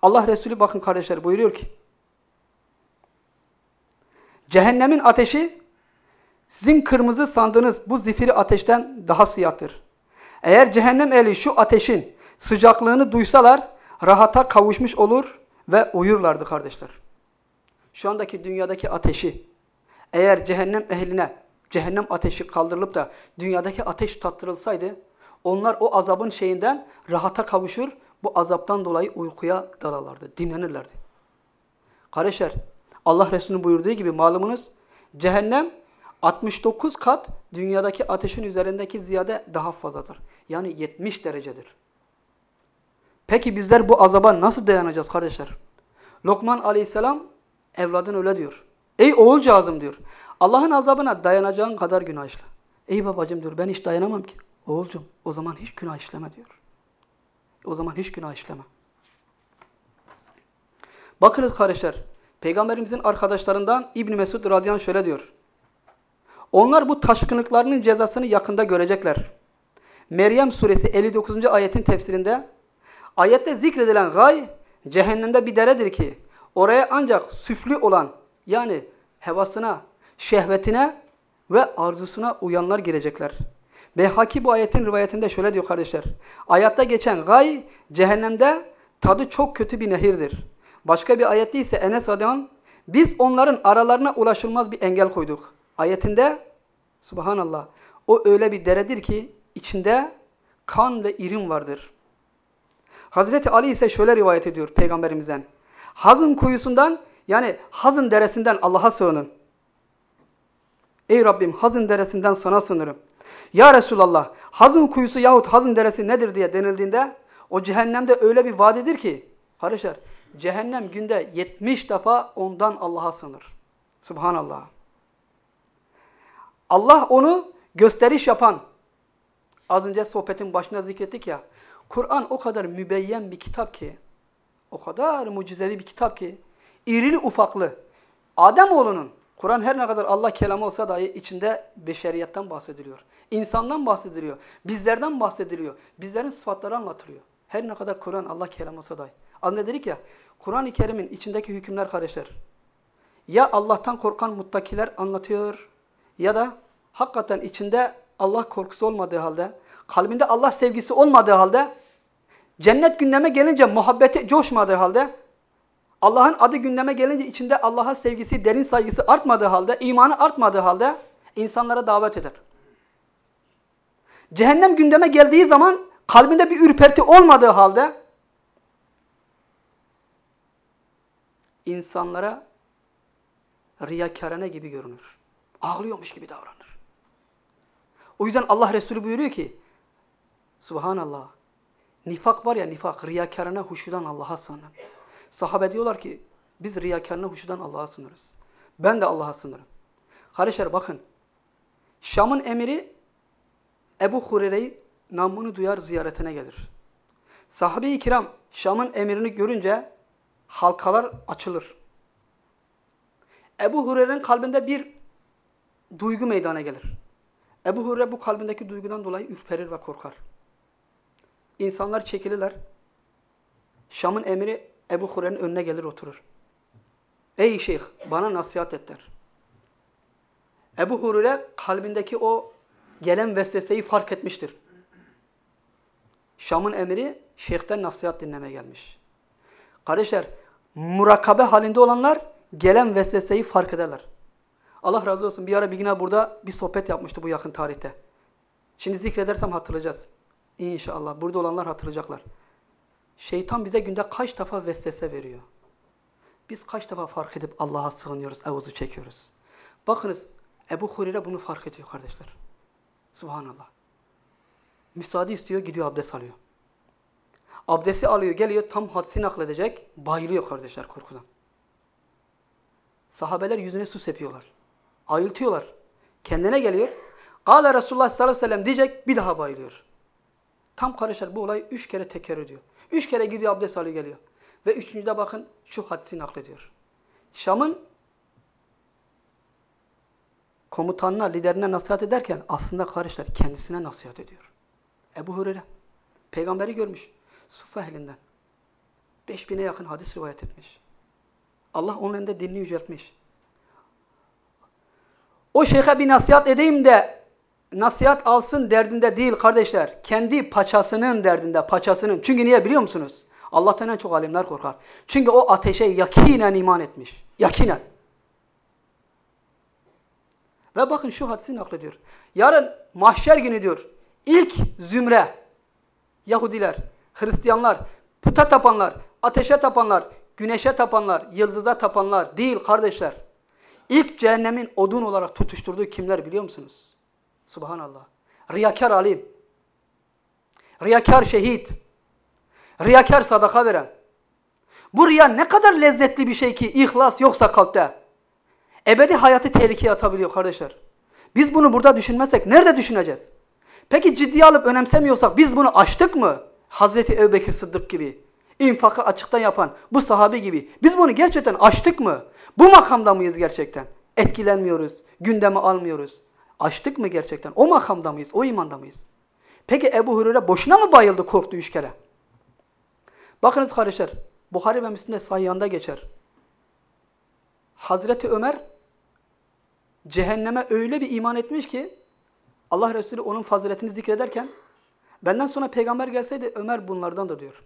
Allah Resulü bakın kardeşler buyuruyor ki Cehennemin ateşi sizin kırmızı sandığınız bu zifiri ateşten daha siyahtır. Eğer cehennem eli şu ateşin sıcaklığını duysalar rahata kavuşmuş olur ve uyurlardı kardeşler. Şu andaki dünyadaki ateşi eğer cehennem ehline cehennem ateşi kaldırılıp da dünyadaki ateş tattırılsaydı onlar o azabın şeyinden rahata kavuşur, bu azaptan dolayı uykuya dalarlardı, dinlenirlerdi. Kardeşler, Allah Resulü'nün buyurduğu gibi malumunuz cehennem 69 kat dünyadaki ateşin üzerindeki ziyade daha fazladır. Yani 70 derecedir. Peki bizler bu azaba nasıl dayanacağız kardeşler? Lokman aleyhisselam evladın öyle diyor. Ey oğulcağızım diyor. Allah'ın azabına dayanacağın kadar günah işle. Ey babacım diyor ben hiç dayanamam ki. Oğulcum o zaman hiç günah işleme diyor. O zaman hiç günah işleme. Bakınız kardeşler. Peygamberimizin arkadaşlarından İbn Mesud radıyallahu şöyle diyor. Onlar bu taşkınlıklarının cezasını yakında görecekler. Meryem suresi 59. ayetin tefsirinde ayette zikredilen gay cehennemde bir deredir ki oraya ancak süflü olan yani hevasına, şehvetine ve arzusuna uyanlar girecekler. Beyhaki bu ayetin rivayetinde şöyle diyor kardeşler. Ayette geçen gay cehennemde tadı çok kötü bir nehirdir. Başka bir ayette ise Enes Adan biz onların aralarına ulaşılmaz bir engel koyduk. Ayetinde subhanallah o öyle bir deredir ki içinde kan ve irim vardır. Hazreti Ali ise şöyle rivayet ediyor peygamberimizden. Hazın kuyusundan yani Hazın deresinden Allah'a sığının. Ey Rabbim Hazın deresinden sana sığınırım. Ya Resulallah Hazın kuyusu yahut Hazın deresi nedir diye denildiğinde o cehennemde öyle bir vadidir ki kardeşler cehennem günde 70 defa ondan Allah'a sığınır. Subhanallah. Allah onu gösteriş yapan az önce sohbetin başına zikrettik ya Kur'an o kadar mübeyyen bir kitap ki o kadar mucizevi bir kitap ki irili ufaklı Ademoğlunun Kur'an her ne kadar Allah kelamı olsa dahi içinde beşeriyetten bahsediliyor. İnsandan bahsediliyor. Bizlerden bahsediliyor. Bizlerin sıfatları anlatılıyor. Her ne kadar Kur'an Allah kelamı olsa dahi. Anne dedik ya Kur'an-ı Kerim'in içindeki hükümler kardeşler. Ya Allah'tan korkan muttakiler anlatıyor ya da hakikaten içinde Allah korkusu olmadığı halde, kalbinde Allah sevgisi olmadığı halde, cennet gündeme gelince muhabbeti coşmadığı halde, Allah'ın adı gündeme gelince içinde Allah'a sevgisi, derin saygısı artmadığı halde, imanı artmadığı halde insanlara davet eder. Cehennem gündeme geldiği zaman kalbinde bir ürperti olmadığı halde insanlara riyakarene gibi görünür. Ağlıyormuş gibi davranır. O yüzden Allah Resulü buyuruyor ki Subhanallah nifak var ya nifak riyakarına huşudan Allah'a sığınır. Sahabe diyorlar ki biz riyakarına huşudan Allah'a sığınırız. Ben de Allah'a sığınırım. Kardeşler bakın Şam'ın emiri Ebu Hureyre'yi namını duyar ziyaretine gelir. Sahabe-i kiram Şam'ın emirini görünce halkalar açılır. Ebu Hureyre'nin kalbinde bir duygu meydana gelir. Ebu Hureyre bu kalbindeki duygudan dolayı ürperir ve korkar. İnsanlar çekilirler. Şam'ın emiri Ebu Hureyre'nin önüne gelir oturur. Ey şeyh bana nasihat et der. Ebu Hureyre kalbindeki o gelen vesveseyi fark etmiştir. Şam'ın emiri şeyhten nasihat dinlemeye gelmiş. Kardeşler murakabe halinde olanlar gelen vesveseyi fark ederler. Allah razı olsun bir ara bir güne burada bir sohbet yapmıştı bu yakın tarihte. Şimdi zikredersem hatırlayacağız. İnşallah. Burada olanlar hatırlayacaklar. Şeytan bize günde kaç defa vesvese veriyor. Biz kaç defa fark edip Allah'a sığınıyoruz, evuzu çekiyoruz. Bakınız Ebu Hureyre bunu fark ediyor kardeşler. Subhanallah. Müsaade istiyor, gidiyor abdest alıyor. Abdesti alıyor geliyor tam hadsi nakledecek. Bayılıyor kardeşler korkudan. Sahabeler yüzüne su sepiyorlar. Ayıltıyorlar. Kendine geliyor. Kale Resulullah sallallahu aleyhi ve sellem diyecek bir daha bayılıyor. Tam kardeşler bu olay üç kere teker ediyor. Üç kere gidiyor abdest alıyor geliyor. Ve üçüncüde bakın şu hadisi naklediyor. Şam'ın komutanına, liderine nasihat ederken aslında kardeşler kendisine nasihat ediyor. Ebu Hureyre peygamberi görmüş. Suffa ehlinden. Beş bine yakın hadis rivayet etmiş. Allah onun elinde dilini yüceltmiş. O şeyhe bir nasihat edeyim de nasihat alsın derdinde değil kardeşler. Kendi paçasının derdinde, paçasının. Çünkü niye biliyor musunuz? Allah'tan en çok alimler korkar. Çünkü o ateşe yakinen iman etmiş. Yakinen. Ve bakın şu hadisi naklediyor. Yarın mahşer günü diyor. İlk zümre Yahudiler, Hristiyanlar, puta tapanlar, ateşe tapanlar, güneşe tapanlar, yıldıza tapanlar değil kardeşler. İlk cehennemin odun olarak tutuşturduğu kimler biliyor musunuz? Subhanallah. Riyakar alim. Riyakar şehit. Riyakar sadaka veren. Bu riya ne kadar lezzetli bir şey ki ihlas yoksa kalpte. Ebedi hayatı tehlikeye atabiliyor kardeşler. Biz bunu burada düşünmezsek nerede düşüneceğiz? Peki ciddiye alıp önemsemiyorsak biz bunu açtık mı? Hazreti Ebubekir Sıddık gibi, infakı açıktan yapan bu sahabe gibi. Biz bunu gerçekten açtık mı? Bu makamda mıyız gerçekten? Etkilenmiyoruz, gündeme almıyoruz. Açtık mı gerçekten? O makamda mıyız? O imanda mıyız? Peki Ebu Hureyre boşuna mı bayıldı korktu üç kere? Bakınız kardeşler, Buhari ve Müslim'de sahihanda geçer. Hazreti Ömer cehenneme öyle bir iman etmiş ki Allah Resulü onun faziletini zikrederken benden sonra peygamber gelseydi Ömer bunlardan da diyor.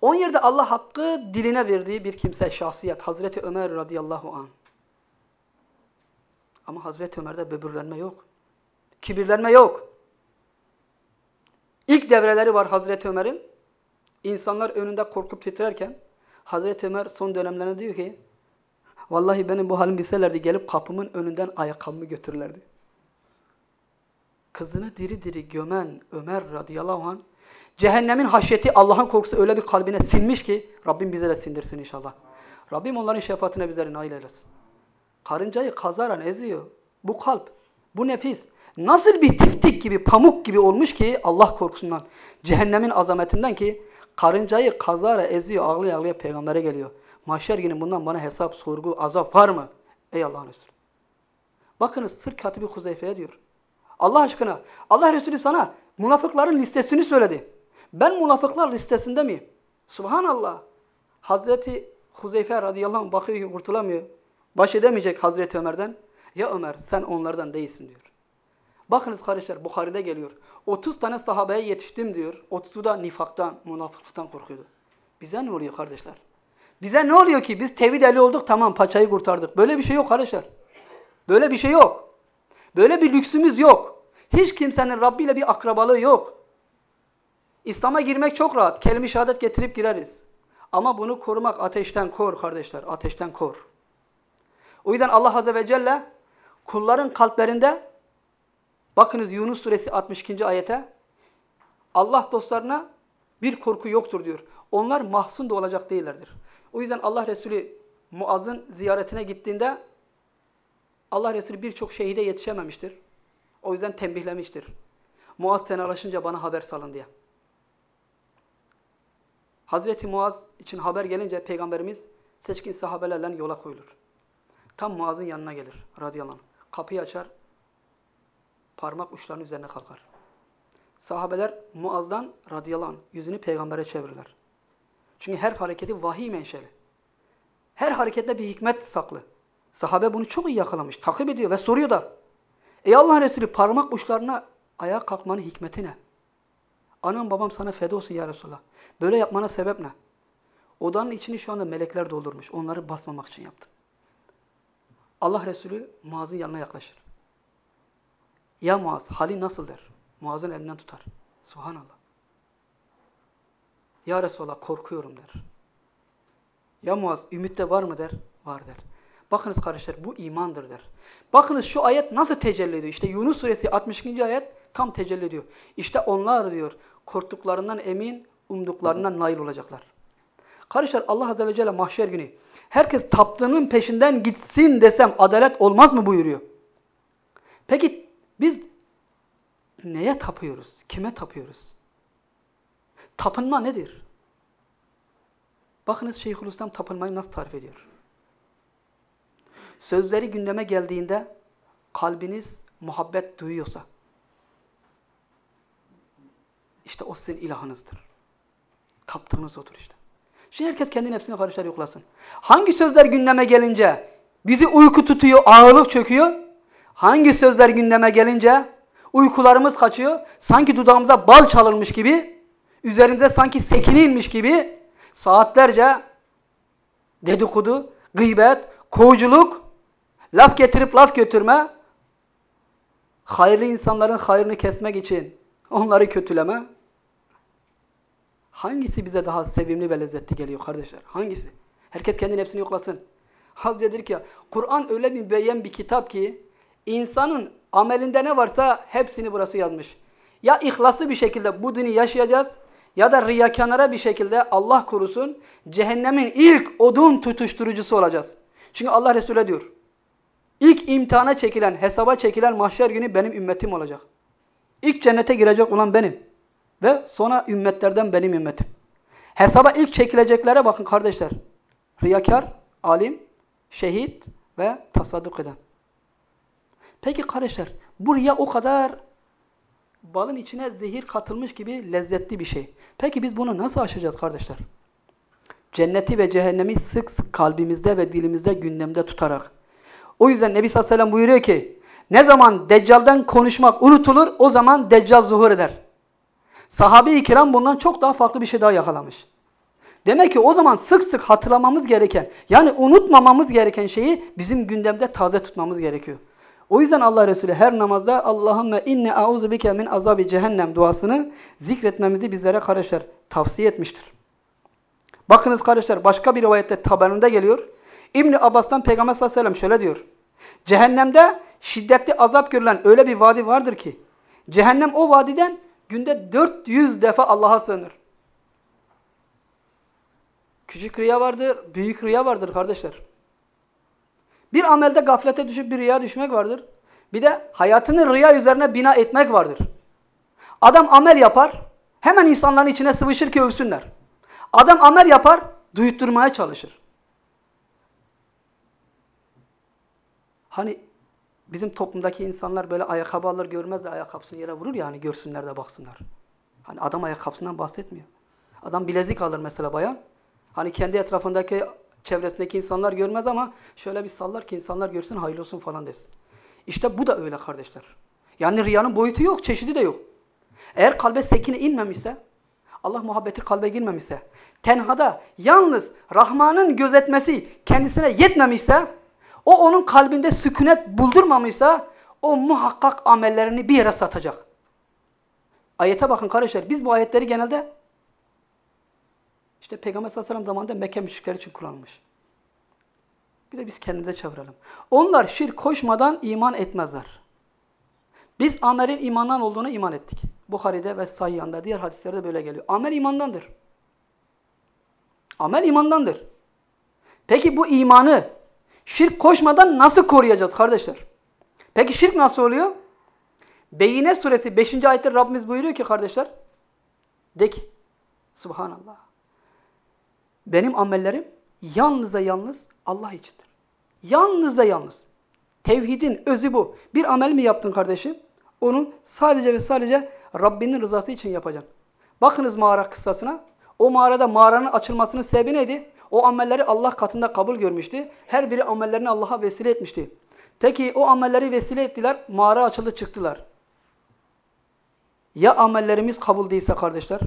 On yerde Allah hakkı diline verdiği bir kimse, şahsiyet. Hazreti Ömer radıyallahu an. Ama Hazreti Ömer'de böbürlenme yok. Kibirlenme yok. İlk devreleri var Hazreti Ömer'in. İnsanlar önünde korkup titrerken Hazreti Ömer son dönemlerinde diyor ki Vallahi benim bu halim bilselerdi gelip kapımın önünden ayakkabımı götürürlerdi. Kızını diri diri gömen Ömer radıyallahu anh cehennemin haşyeti Allah'ın korkusu öyle bir kalbine sinmiş ki Rabbim bize de sindirsin inşallah. Rabbim onların şefaatine bizleri nail eylesin. Karıncayı kazaran eziyor. Bu kalp, bu nefis nasıl bir tiftik gibi, pamuk gibi olmuş ki Allah korkusundan, cehennemin azametinden ki karıncayı kazara eziyor, ağlaya ağlaya peygambere geliyor. Mahşer günü bundan bana hesap, sorgu, azap var mı? Ey Allah'ın Resulü. Bakınız sır katibi Huzeyfe'ye diyor. Allah aşkına Allah Resulü sana münafıkların listesini söyledi. Ben münafıklar listesinde miyim? Subhanallah. Hazreti Huzeyfe radıyallahu anh bakıyor ki kurtulamıyor. Baş edemeyecek Hazreti Ömer'den. Ya Ömer sen onlardan değilsin diyor. Bakınız kardeşler Bukhari'de geliyor. 30 tane sahabeye yetiştim diyor. 30'u da nifaktan, münafıklıktan korkuyordu. Bize ne oluyor kardeşler? Bize ne oluyor ki? Biz tevhid eli olduk tamam paçayı kurtardık. Böyle bir şey yok kardeşler. Böyle bir şey yok. Böyle bir lüksümüz yok. Hiç kimsenin Rabbi ile bir akrabalığı yok. İslam'a girmek çok rahat. Kelime-i şehadet getirip gireriz. Ama bunu korumak ateşten kor kardeşler. Ateşten kor. O yüzden Allah Azze ve Celle kulların kalplerinde bakınız Yunus suresi 62. ayete Allah dostlarına bir korku yoktur diyor. Onlar mahzun da olacak değillerdir. O yüzden Allah Resulü Muaz'ın ziyaretine gittiğinde Allah Resulü birçok şehide yetişememiştir. O yüzden tembihlemiştir. Muaz fenalaşınca bana haber salın diye. Hazreti Muaz için haber gelince Peygamberimiz seçkin sahabelerle yola koyulur. Tam Muaz'ın yanına gelir radıyallahu anh. Kapıyı açar, parmak uçlarının üzerine kalkar. Sahabeler Muaz'dan radıyallahu anh yüzünü peygambere çevirirler. Çünkü her hareketi vahiy menşeli. Her harekette bir hikmet saklı. Sahabe bunu çok iyi yakalamış. Takip ediyor ve soruyor da. Ey Allah'ın Resulü parmak uçlarına ayağa kalkmanın hikmeti ne? Anam babam sana feda olsun ya Resulallah. Böyle yapmana sebep ne? Odanın içini şu anda melekler doldurmuş. Onları basmamak için yaptı. Allah Resulü Muaz'ın yanına yaklaşır. Ya Muaz, hali nasıl der? Muaz'ın elinden tutar. Subhanallah. Ya Resulallah korkuyorum der. Ya Muaz ümit de var mı der? Var der. Bakınız kardeşler bu imandır der. Bakınız şu ayet nasıl tecelli ediyor. İşte Yunus suresi 62. ayet tam tecelli ediyor. İşte onlar diyor korktuklarından emin, umduklarına nail olacaklar. Kardeşler Allah Azze ve Celle mahşer günü herkes taptığının peşinden gitsin desem adalet olmaz mı buyuruyor. Peki biz neye tapıyoruz? Kime tapıyoruz? Tapınma nedir? Bakınız Şeyhülislam tapınmayı nasıl tarif ediyor. Sözleri gündeme geldiğinde kalbiniz muhabbet duyuyorsa işte o sizin ilahınızdır. Taptığınız odur işte. Şimdi herkes kendi nefsini karışlar yoklasın. Hangi sözler gündeme gelince bizi uyku tutuyor, ağırlık çöküyor? Hangi sözler gündeme gelince uykularımız kaçıyor? Sanki dudağımıza bal çalınmış gibi, üzerimize sanki sekini inmiş gibi saatlerce dedikodu, gıybet, kovuculuk, laf getirip laf götürme, hayırlı insanların hayrını kesmek için onları kötüleme. Hangisi bize daha sevimli ve lezzetli geliyor kardeşler? Hangisi? Herkes kendi nefsini yoklasın. Hazredir ki Kur'an öyle bir mübeyyen bir kitap ki insanın amelinde ne varsa hepsini burası yazmış. Ya ihlaslı bir şekilde bu dini yaşayacağız ya da riyakanlara bir şekilde Allah korusun cehennemin ilk odun tutuşturucusu olacağız. Çünkü Allah Resulü diyor. İlk imtihana çekilen, hesaba çekilen mahşer günü benim ümmetim olacak. İlk cennete girecek olan benim. Ve sonra ümmetlerden benim ümmetim. Hesaba ilk çekileceklere bakın kardeşler. Riyakar, alim, şehit ve tasadduk eden. Peki kardeşler, bu riya o kadar balın içine zehir katılmış gibi lezzetli bir şey. Peki biz bunu nasıl aşacağız kardeşler? Cenneti ve cehennemi sık sık kalbimizde ve dilimizde gündemde tutarak. O yüzden Nebi sallallahu aleyhi ve sellem buyuruyor ki, ne zaman Deccal'den konuşmak unutulur, o zaman Deccal zuhur eder. Sahabe-i kiram bundan çok daha farklı bir şey daha yakalamış. Demek ki o zaman sık sık hatırlamamız gereken, yani unutmamamız gereken şeyi bizim gündemde taze tutmamız gerekiyor. O yüzden Allah Resulü her namazda Allahümme inne auzu bike min azabi cehennem duasını zikretmemizi bizlere kardeşler tavsiye etmiştir. Bakınız kardeşler başka bir rivayette tabanında geliyor. İbni Abbas'tan Peygamber sallallahu aleyhi ve sellem şöyle diyor. Cehennemde şiddetli azap görülen öyle bir vadi vardır ki cehennem o vadiden günde 400 defa Allah'a sığınır. Küçük riya vardır, büyük riya vardır kardeşler. Bir amelde gaflete düşüp bir riya düşmek vardır. Bir de hayatını riya üzerine bina etmek vardır. Adam amel yapar, hemen insanların içine sıvışır ki övsünler. Adam amel yapar, duyutturmaya çalışır. Hani bizim toplumdaki insanlar böyle ayakkabı alır görmez de ayakkabısını yere vurur ya hani görsünler de baksınlar. Hani adam ayakkabısından bahsetmiyor. Adam bilezik alır mesela bayan. Hani kendi etrafındaki çevresindeki insanlar görmez ama şöyle bir sallar ki insanlar görsün hayırlı olsun falan desin. İşte bu da öyle kardeşler. Yani riyanın boyutu yok, çeşidi de yok. Eğer kalbe sekine inmemişse, Allah muhabbeti kalbe girmemişse, tenhada yalnız Rahman'ın gözetmesi kendisine yetmemişse, o onun kalbinde sükunet buldurmamışsa, o muhakkak amellerini bir yere satacak. Ayete bakın kardeşler, biz bu ayetleri genelde işte Peygamber sallallahu aleyhi ve sellem zamanında Mekke müşrikleri için kullanılmış. Bir de biz kendimize çevirelim. Onlar şirk koşmadan iman etmezler. Biz amelin imandan olduğunu iman ettik. Buhari'de ve Sayyan'da diğer hadislerde böyle geliyor. Amel imandandır. Amel imandandır. Peki bu imanı şirk koşmadan nasıl koruyacağız kardeşler? Peki şirk nasıl oluyor? Beyine suresi 5. ayette Rabbimiz buyuruyor ki kardeşler, de ki, Subhanallah, benim amellerim yalnız ve yalnız Allah içindir. Yalnız ve yalnız. Tevhidin özü bu. Bir amel mi yaptın kardeşim? Onu sadece ve sadece Rabbinin rızası için yapacaksın. Bakınız mağara kıssasına. O mağarada mağaranın açılmasının sebebi neydi? O amelleri Allah katında kabul görmüştü. Her biri amellerini Allah'a vesile etmişti. Peki o amelleri vesile ettiler, mağara açıldı çıktılar. Ya amellerimiz kabul değilse kardeşler?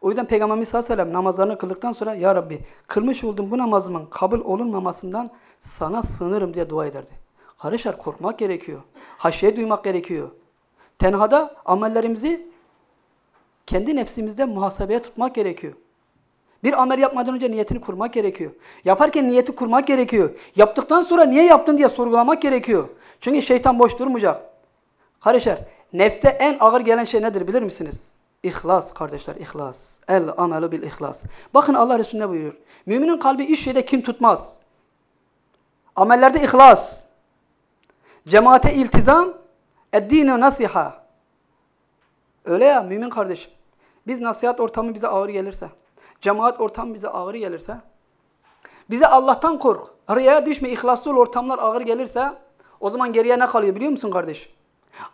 O yüzden Peygamberimiz sallallahu aleyhi ve sellem namazlarını kıldıktan sonra Ya Rabbi kılmış olduğum bu namazımın kabul olunmamasından sana sığınırım diye dua ederdi. Kardeşler korkmak gerekiyor. Haşiye duymak gerekiyor. Tenhada amellerimizi kendi nefsimizde muhasebeye tutmak gerekiyor. Bir amel yapmadan önce niyetini kurmak gerekiyor. Yaparken niyeti kurmak gerekiyor. Yaptıktan sonra niye yaptın diye sorgulamak gerekiyor. Çünkü şeytan boş durmayacak. Kardeşler, nefste en ağır gelen şey nedir bilir misiniz? İhlas kardeşler, ihlas. El amelu bil ihlas. Bakın Allah Resulü ne buyuruyor? Müminin kalbi iş şeyde kim tutmaz. Amellerde ihlas. Cemaate iltizam, eddine nasiha. Öyle ya mümin kardeşim. Biz nasihat ortamı bize ağır gelirse, cemaat ortamı bize ağır gelirse, bize Allah'tan kork, rüyaya düşme, ihlaslı ol ortamlar ağır gelirse, o zaman geriye ne kalıyor biliyor musun kardeş?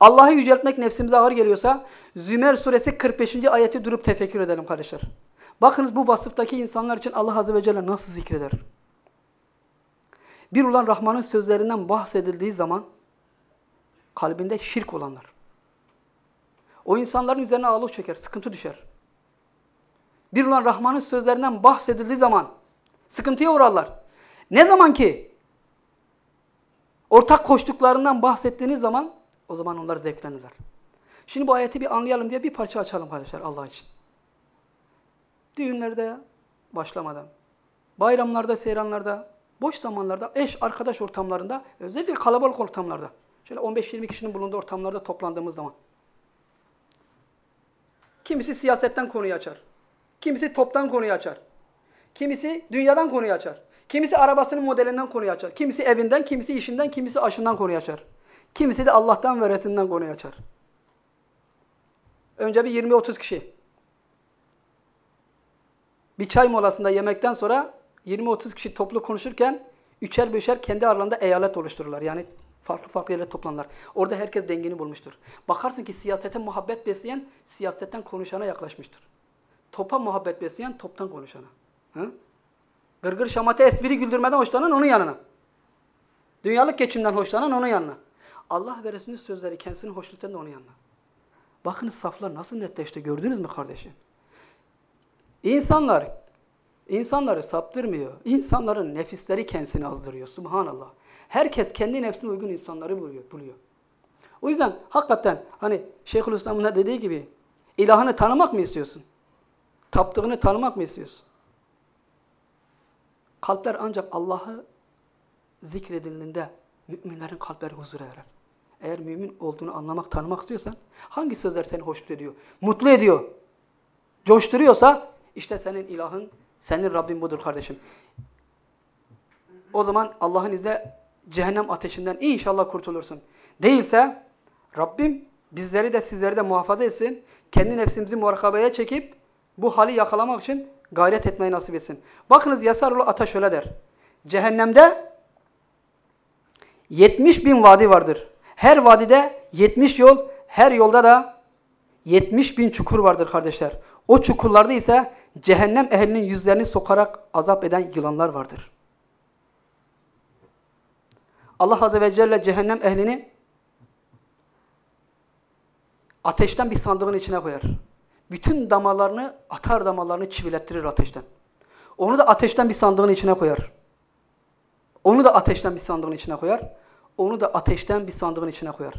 Allah'ı yüceltmek nefsimize ağır geliyorsa, Zümer suresi 45. ayeti durup tefekkür edelim kardeşler. Bakınız bu vasıftaki insanlar için Allah Azze ve Celle nasıl zikreder? Bir olan Rahman'ın sözlerinden bahsedildiği zaman, kalbinde şirk olanlar. O insanların üzerine ağırlık çeker, sıkıntı düşer. Bir olan Rahman'ın sözlerinden bahsedildiği zaman sıkıntıya uğrarlar. Ne zaman ki ortak koştuklarından bahsettiğiniz zaman o zaman onlar zevklenirler. Şimdi bu ayeti bir anlayalım diye bir parça açalım kardeşler Allah için. Düğünlerde başlamadan, bayramlarda, seyranlarda, boş zamanlarda, eş, arkadaş ortamlarında, özellikle kalabalık ortamlarda, şöyle 15-20 kişinin bulunduğu ortamlarda toplandığımız zaman Kimisi siyasetten konuyu açar. Kimisi toptan konuyu açar. Kimisi dünyadan konuyu açar. Kimisi arabasının modelinden konuyu açar. Kimisi evinden, kimisi işinden, kimisi aşından konuyu açar. Kimisi de Allah'tan ve Resulünden konuyu açar. Önce bir 20-30 kişi. Bir çay molasında yemekten sonra 20-30 kişi toplu konuşurken üçer beşer kendi aralarında eyalet oluştururlar. Yani Farklı farklı yerlere toplanırlar. Orada herkes dengini bulmuştur. Bakarsın ki siyasete muhabbet besleyen siyasetten konuşana yaklaşmıştır. Topa muhabbet besleyen toptan konuşana. Hı? Gırgır şamata espri güldürmeden hoşlanan onun yanına. Dünyalık geçimden hoşlanan onun yanına. Allah ve Resulünün sözleri kendisini hoşnut eden de onun yanına. Bakınız saflar nasıl netleşti gördünüz mü kardeşim? İnsanlar, insanları saptırmıyor. İnsanların nefisleri kendisini azdırıyor. Subhanallah. Herkes kendi nefsine uygun insanları buluyor. buluyor. O yüzden hakikaten hani Şeyhülislam'ın dediği gibi ilahını tanımak mı istiyorsun? Taptığını tanımak mı istiyorsun? Kalpler ancak Allah'ı zikredildiğinde müminlerin kalpleri huzura erer. Eğer mümin olduğunu anlamak, tanımak istiyorsan hangi sözler seni hoşnut ediyor, mutlu ediyor, coşturuyorsa işte senin ilahın, senin Rabbin budur kardeşim. O zaman Allah'ın izniyle cehennem ateşinden inşallah kurtulursun. Değilse Rabbim bizleri de sizleri de muhafaza etsin. Kendi nefsimizi murakabeye çekip bu hali yakalamak için gayret etmeyi nasip etsin. Bakınız Yasarulu Ata şöyle der. Cehennemde 70 bin vadi vardır. Her vadide 70 yol, her yolda da 70 bin çukur vardır kardeşler. O çukurlarda ise cehennem ehlinin yüzlerini sokarak azap eden yılanlar vardır. Allah Azze ve Celle cehennem ehlini ateşten bir sandığın içine koyar. Bütün damarlarını, atar damarlarını çivilettirir ateşten. Onu da ateşten bir sandığın içine koyar. Onu da ateşten bir sandığın içine koyar. Onu da ateşten bir sandığın içine koyar.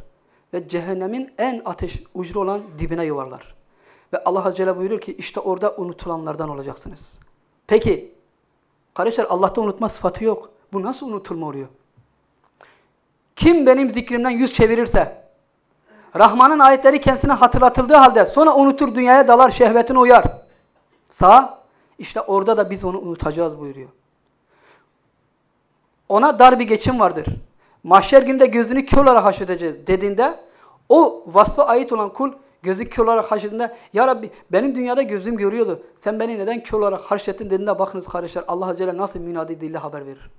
Ve cehennemin en ateş ucru olan dibine yuvarlar. Ve Allah Azze Celle buyuruyor ki işte orada unutulanlardan olacaksınız. Peki, kardeşler Allah'ta unutma sıfatı yok. Bu nasıl unutulma oluyor? Kim benim zikrimden yüz çevirirse, Rahman'ın ayetleri kendisine hatırlatıldığı halde sonra unutur dünyaya dalar şehvetine uyar. Sağ, işte orada da biz onu unutacağız buyuruyor. Ona dar bir geçim vardır. Mahşer günde gözünü kör olarak haşredeceğiz dediğinde o vasfa ait olan kul gözü kör olarak haşredinde Ya Rabbi benim dünyada gözüm görüyordu. Sen beni neden kör olarak haşrettin dediğinde bakınız kardeşler Allah Azze nasıl münadi dille haber verir.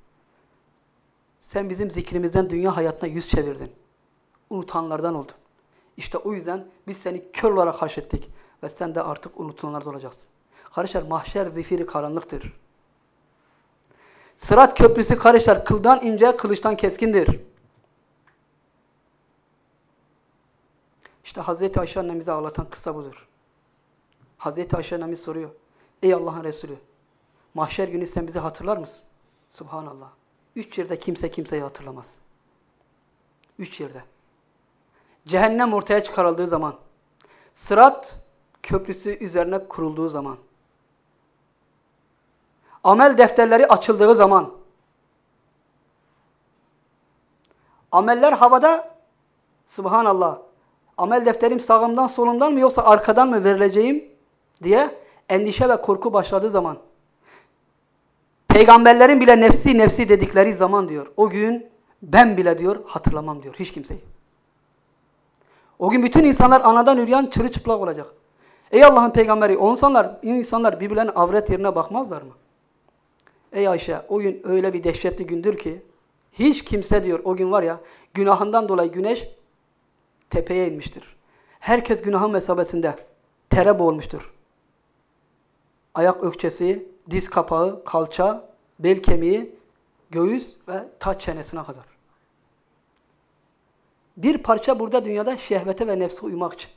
Sen bizim zikrimizden dünya hayatına yüz çevirdin. Unutanlardan oldun. İşte o yüzden biz seni kör olarak haşettik. Ve sen de artık unutulanlardan olacaksın. Kardeşler mahşer zifiri karanlıktır. Sırat köprüsü kardeşler kıldan ince, kılıçtan keskindir. İşte Hazreti Ayşe annemizi ağlatan kısa budur. Hazreti Ayşe annemiz soruyor. Ey Allah'ın Resulü, mahşer günü sen bizi hatırlar mısın? Subhanallah. Üç yerde kimse kimseyi hatırlamaz. Üç yerde. Cehennem ortaya çıkarıldığı zaman, sırat köprüsü üzerine kurulduğu zaman, amel defterleri açıldığı zaman, ameller havada, subhanallah, Amel defterim sağımdan solumdan mı yoksa arkadan mı verileceğim diye endişe ve korku başladığı zaman peygamberlerin bile nefsi nefsi dedikleri zaman diyor. O gün ben bile diyor hatırlamam diyor hiç kimseyi. O gün bütün insanlar anadan üreyen çırılçıplak olacak. Ey Allah'ın peygamberi o insanlar, insanlar birbirlerinin avret yerine bakmazlar mı? Ey Ayşe o gün öyle bir dehşetli gündür ki hiç kimse diyor o gün var ya günahından dolayı güneş tepeye inmiştir. Herkes günahın mesabesinde tere boğulmuştur. Ayak ökçesi, diz kapağı, kalça, bel kemiği, göğüs ve taç çenesine kadar. Bir parça burada dünyada şehvete ve nefse uymak için.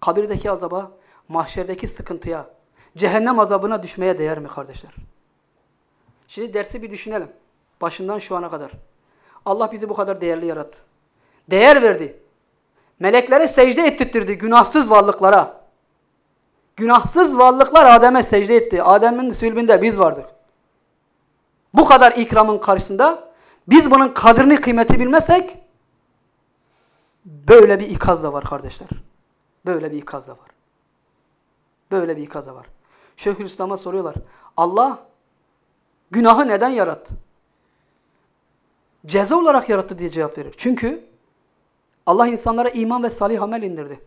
Kabirdeki azaba, mahşerdeki sıkıntıya, cehennem azabına düşmeye değer mi kardeşler? Şimdi dersi bir düşünelim. Başından şu ana kadar. Allah bizi bu kadar değerli yarattı. Değer verdi. Meleklere secde ettirdi günahsız varlıklara. Günahsız varlıklar Adem'e secde etti. Adem'in sülbünde biz vardık. Bu kadar ikramın karşısında biz bunun kadrini kıymeti bilmezsek böyle bir ikaz da var kardeşler. Böyle bir ikaz da var. Böyle bir ikaz da var. Şeyhülislam'a soruyorlar. Allah günahı neden yarattı? Ceza olarak yarattı diye cevap verir. Çünkü Allah insanlara iman ve salih amel indirdi.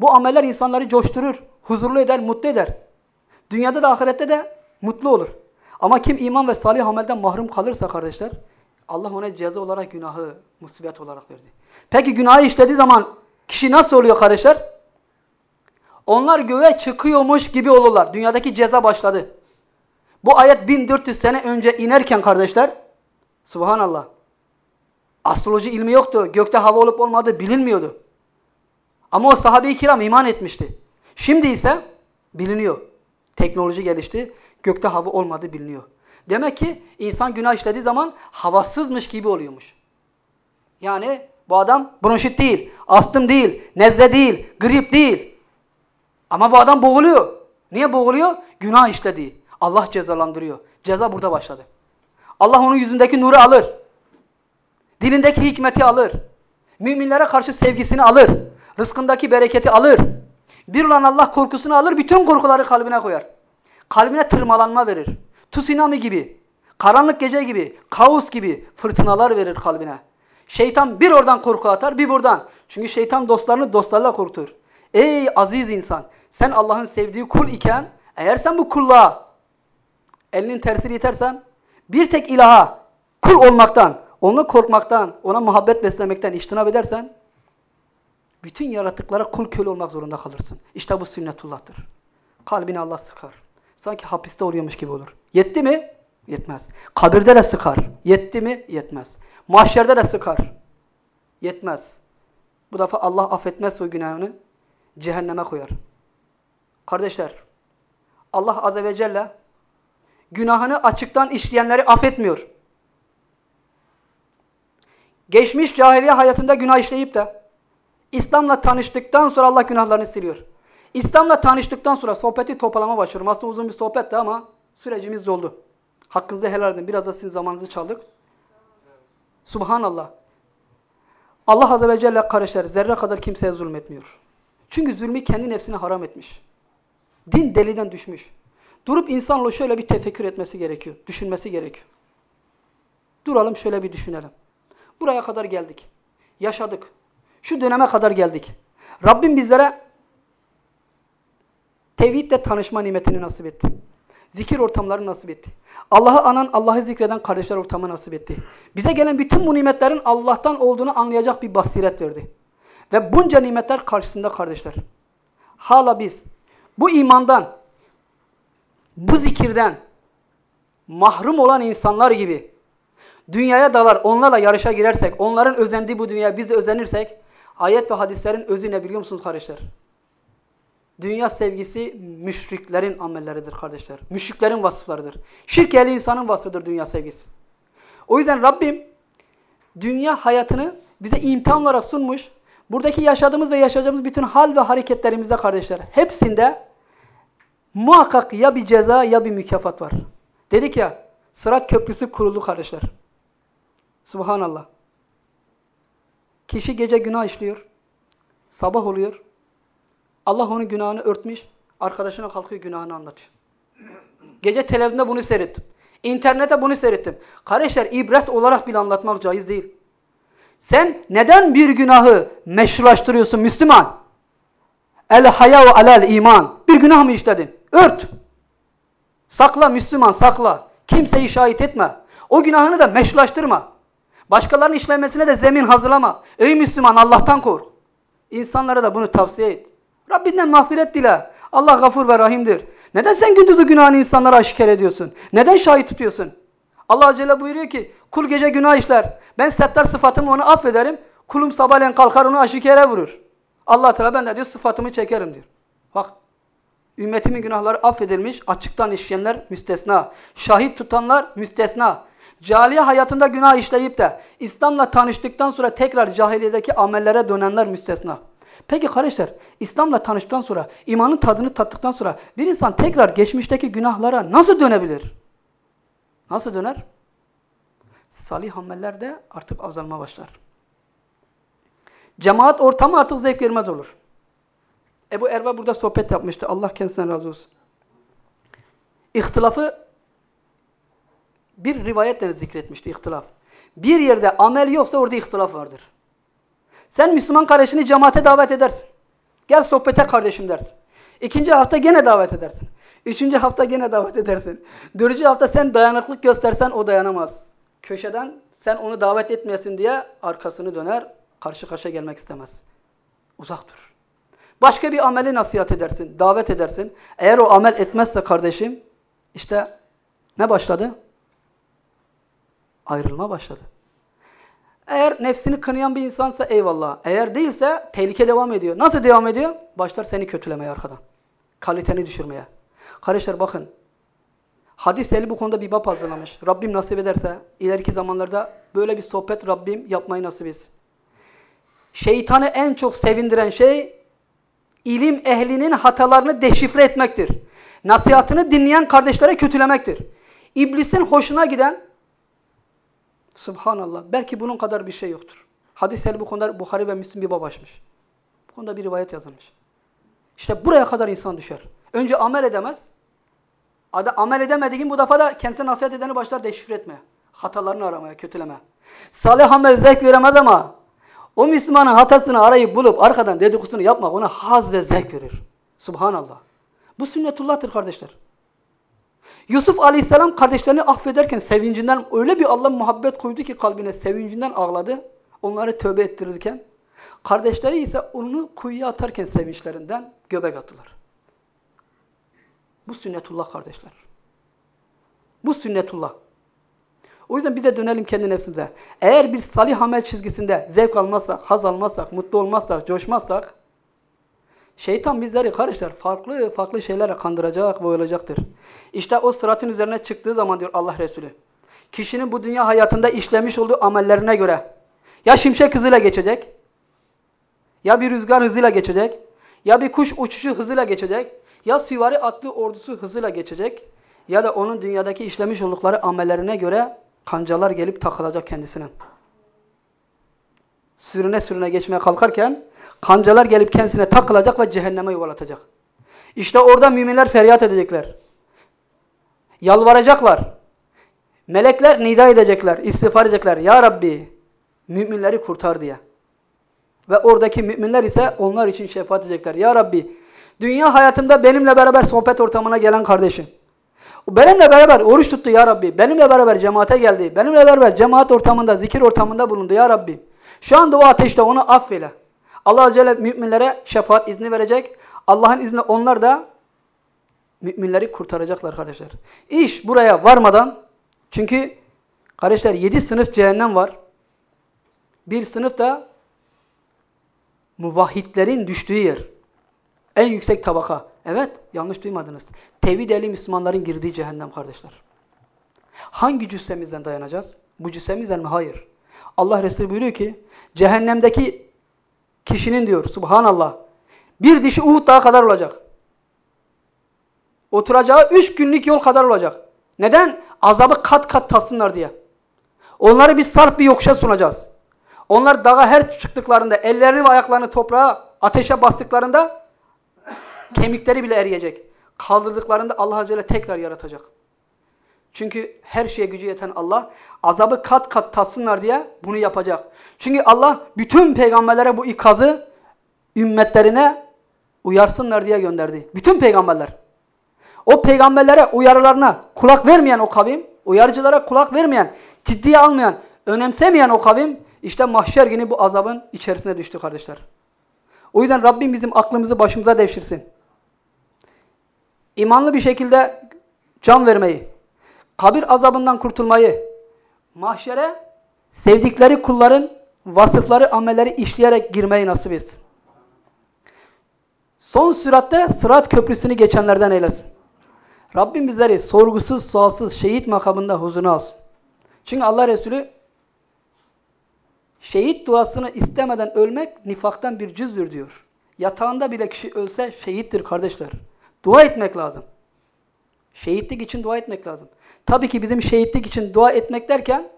Bu ameller insanları coşturur, huzurlu eder, mutlu eder. Dünyada da ahirette de mutlu olur. Ama kim iman ve salih amelden mahrum kalırsa kardeşler, Allah ona ceza olarak günahı musibet olarak verdi. Peki günahı işlediği zaman kişi nasıl oluyor kardeşler? Onlar göğe çıkıyormuş gibi olurlar. Dünyadaki ceza başladı. Bu ayet 1400 sene önce inerken kardeşler, subhanallah, astroloji ilmi yoktu. Gökte hava olup olmadığı bilinmiyordu. Ama o sahabe-i kiram iman etmişti. Şimdi ise biliniyor. Teknoloji gelişti. Gökte hava olmadığı biliniyor. Demek ki insan günah işlediği zaman havasızmış gibi oluyormuş. Yani bu adam bronşit değil, astım değil, nezle değil, grip değil. Ama bu adam boğuluyor. Niye boğuluyor? Günah işlediği. Allah cezalandırıyor. Ceza burada başladı. Allah onun yüzündeki nuru alır. Dilindeki hikmeti alır. Müminlere karşı sevgisini alır. Rızkındaki bereketi alır. Bir olan Allah korkusunu alır, bütün korkuları kalbine koyar. Kalbine tırmalanma verir. Tsunami gibi, karanlık gece gibi, kaos gibi fırtınalar verir kalbine. Şeytan bir oradan korku atar, bir buradan. Çünkü şeytan dostlarını dostlarla korkutur. Ey aziz insan, sen Allah'ın sevdiği kul iken, eğer sen bu kulluğa elinin tersini itersen, bir tek ilaha kul olmaktan, onu korkmaktan, ona muhabbet beslemekten iştinab edersen, bütün yaratıklara kul köle olmak zorunda kalırsın. İşte bu sünnetullah'tır. Kalbini Allah sıkar. Sanki hapiste oluyormuş gibi olur. Yetti mi? Yetmez. Kabirde de sıkar. Yetti mi? Yetmez. Mahşerde de sıkar. Yetmez. Bu defa Allah affetmezse o günahını cehenneme koyar. Kardeşler, Allah Azze ve Celle günahını açıktan işleyenleri affetmiyor. Geçmiş cahiliye hayatında günah işleyip de İslam'la tanıştıktan sonra Allah günahlarını siliyor. İslam'la tanıştıktan sonra sohbeti toplama başlıyorum. Aslında uzun bir sohbetti ama sürecimiz doldu. Hakkınızı helal edin. Biraz da sizin zamanınızı çaldık. Subhanallah. Allah Azze ve Celle kardeşler zerre kadar kimseye zulmetmiyor. Çünkü zulmü kendi nefsine haram etmiş. Din deliden düşmüş. Durup insanla şöyle bir tefekkür etmesi gerekiyor. Düşünmesi gerekiyor. Duralım şöyle bir düşünelim. Buraya kadar geldik. Yaşadık. Şu döneme kadar geldik. Rabbim bizlere tevhidle tanışma nimetini nasip etti. Zikir ortamları nasip etti. Allah'ı anan, Allah'ı zikreden kardeşler ortamı nasip etti. Bize gelen bütün bu nimetlerin Allah'tan olduğunu anlayacak bir basiret verdi. Ve bunca nimetler karşısında kardeşler. Hala biz bu imandan, bu zikirden mahrum olan insanlar gibi dünyaya dalar, onlarla yarışa girersek, onların özendiği bu dünyaya biz de özenirsek, ayet ve hadislerin özü ne biliyor musunuz kardeşler? Dünya sevgisi müşriklerin amelleridir kardeşler. Müşriklerin vasıflarıdır. Şirk ehli insanın vasfıdır dünya sevgisi. O yüzden Rabbim dünya hayatını bize imtihan olarak sunmuş. Buradaki yaşadığımız ve yaşayacağımız bütün hal ve hareketlerimizde kardeşler hepsinde muhakkak ya bir ceza ya bir mükafat var. Dedik ya sırat köprüsü kuruldu kardeşler. Subhanallah. Kişi gece günah işliyor. Sabah oluyor. Allah onun günahını örtmüş. Arkadaşına kalkıyor günahını anlatıyor. Gece televizyonda bunu seyrettim. İnternette bunu seyrettim. Kardeşler ibret olarak bile anlatmak caiz değil. Sen neden bir günahı meşrulaştırıyorsun Müslüman? El hayav alel iman. Bir günah mı işledin? Ört. Sakla Müslüman sakla. Kimseyi şahit etme. O günahını da meşrulaştırma. Başkalarının işlemesine de zemin hazırlama. Ey Müslüman Allah'tan kork. İnsanlara da bunu tavsiye et. Rabbinden mağfiret dile. Allah gafur ve rahimdir. Neden sen gündüzü günahını insanlara aşikar ediyorsun? Neden şahit tutuyorsun? Allah Celle buyuruyor ki kul gece günah işler. Ben settar sıfatımı onu affederim. Kulum sabahleyin kalkar onu aşikare vurur. Allah Teala ben de diyor sıfatımı çekerim diyor. Bak ümmetimin günahları affedilmiş. Açıktan işleyenler müstesna. Şahit tutanlar müstesna. Cahiliye hayatında günah işleyip de İslam'la tanıştıktan sonra tekrar cahiliyedeki amellere dönenler müstesna. Peki kardeşler, İslam'la tanıştıktan sonra, imanın tadını tattıktan sonra bir insan tekrar geçmişteki günahlara nasıl dönebilir? Nasıl döner? Salih ameller de artık azalma başlar. Cemaat ortamı artık zevk vermez olur. Ebu Erva burada sohbet yapmıştı. Allah kendisinden razı olsun. İhtilafı bir rivayetle zikretmişti ihtilaf. Bir yerde amel yoksa orada ihtilaf vardır. Sen Müslüman kardeşini cemaate davet edersin. Gel sohbete kardeşim dersin. İkinci hafta gene davet edersin. Üçüncü hafta gene davet edersin. Dördüncü hafta sen dayanıklık göstersen o dayanamaz. Köşeden sen onu davet etmeyesin diye arkasını döner, karşı karşıya gelmek istemez. Uzak dur. Başka bir ameli nasihat edersin, davet edersin. Eğer o amel etmezse kardeşim, işte ne başladı? Ayrılma başladı. Eğer nefsini kınayan bir insansa eyvallah. Eğer değilse tehlike devam ediyor. Nasıl devam ediyor? Başlar seni kötülemeye arkadan. Kaliteni düşürmeye. Kardeşler bakın. Hadis eli bu konuda bir bab hazırlamış. Rabbim nasip ederse ileriki zamanlarda böyle bir sohbet Rabbim yapmayı nasip etsin. Şeytanı en çok sevindiren şey ilim ehlinin hatalarını deşifre etmektir. Nasihatını dinleyen kardeşlere kötülemektir. İblisin hoşuna giden Subhanallah. Belki bunun kadar bir şey yoktur. Hadis-i bu konuda Bukhari ve Müslim bir bab açmış. Bu konuda bir rivayet yazılmış. İşte buraya kadar insan düşer. Önce amel edemez. Ada, amel edemediğin bu defa da kendisine nasihat edeni başlar deşifre etmeye. Hatalarını aramaya, kötülemeye. Salih amel zevk veremez ama o Müslümanın hatasını arayıp bulup arkadan dedikusunu yapmak ona haz ve zevk verir. Subhanallah. Bu sünnetullah'tır kardeşler. Yusuf aleyhisselam kardeşlerini affederken sevincinden öyle bir Allah muhabbet koydu ki kalbine sevincinden ağladı. Onları tövbe ettirirken. Kardeşleri ise onu kuyuya atarken sevinçlerinden göbek attılar. Bu sünnetullah kardeşler. Bu sünnetullah. O yüzden bir de dönelim kendi nefsimize. Eğer bir salih amel çizgisinde zevk almazsak, haz almazsak, mutlu olmazsak, coşmazsak Şeytan bizleri kardeşler farklı farklı şeylere kandıracak ve. İşte o sıratın üzerine çıktığı zaman diyor Allah Resulü. Kişinin bu dünya hayatında işlemiş olduğu amellerine göre ya şimşek hızıyla geçecek, ya bir rüzgar hızıyla geçecek, ya bir kuş uçuşu hızıyla geçecek, ya süvari atlı ordusu hızıyla geçecek, ya da onun dünyadaki işlemiş oldukları amellerine göre kancalar gelip takılacak kendisine. Sürüne sürüne geçmeye kalkarken Kancalar gelip kendisine takılacak ve cehenneme yuvalatacak. İşte orada müminler feryat edecekler. Yalvaracaklar. Melekler nida edecekler, istiğfar edecekler. Ya Rabbi müminleri kurtar diye. Ve oradaki müminler ise onlar için şefaat edecekler. Ya Rabbi dünya hayatımda benimle beraber sohbet ortamına gelen kardeşim. Benimle beraber oruç tuttu ya Rabbi. Benimle beraber cemaate geldi. Benimle beraber cemaat ortamında, zikir ortamında bulundu ya Rabbi. Şu anda o ateşte onu affeyle. Allah Celle müminlere şefaat izni verecek. Allah'ın izni onlar da müminleri kurtaracaklar kardeşler. İş buraya varmadan çünkü kardeşler yedi sınıf cehennem var. Bir sınıf da muvahhidlerin düştüğü yer. En yüksek tabaka. Evet yanlış duymadınız. Tevhid ehli Müslümanların girdiği cehennem kardeşler. Hangi cüssemizden dayanacağız? Bu cüssemizden mi? Hayır. Allah Resulü buyuruyor ki cehennemdeki kişinin diyor subhanallah bir dişi Uhud dağı kadar olacak. Oturacağı üç günlük yol kadar olacak. Neden? Azabı kat kat tatsınlar diye. Onları bir sarp bir yokuşa sunacağız. Onlar dağa her çıktıklarında ellerini ve ayaklarını toprağa ateşe bastıklarında kemikleri bile eriyecek. Kaldırdıklarında Allah Azze ve tekrar yaratacak. Çünkü her şeye gücü yeten Allah azabı kat kat tatsınlar diye bunu yapacak. Çünkü Allah bütün peygamberlere bu ikazı ümmetlerine uyarsınlar diye gönderdi. Bütün peygamberler. O peygamberlere uyarılarına kulak vermeyen o kavim, uyarıcılara kulak vermeyen, ciddiye almayan, önemsemeyen o kavim işte mahşer günü bu azabın içerisine düştü kardeşler. O yüzden Rabbim bizim aklımızı başımıza devşirsin. İmanlı bir şekilde can vermeyi, kabir azabından kurtulmayı, mahşere sevdikleri kulların vasıfları, amelleri işleyerek girmeyi nasip etsin. Son süratte sırat köprüsünü geçenlerden eylesin. Rabbim bizleri sorgusuz, sualsız, şehit makamında huzuruna alsın. Çünkü Allah Resulü şehit duasını istemeden ölmek nifaktan bir cüzdür diyor. Yatağında bile kişi ölse şehittir kardeşler. Dua etmek lazım. Şehitlik için dua etmek lazım. Tabii ki bizim şehitlik için dua etmek derken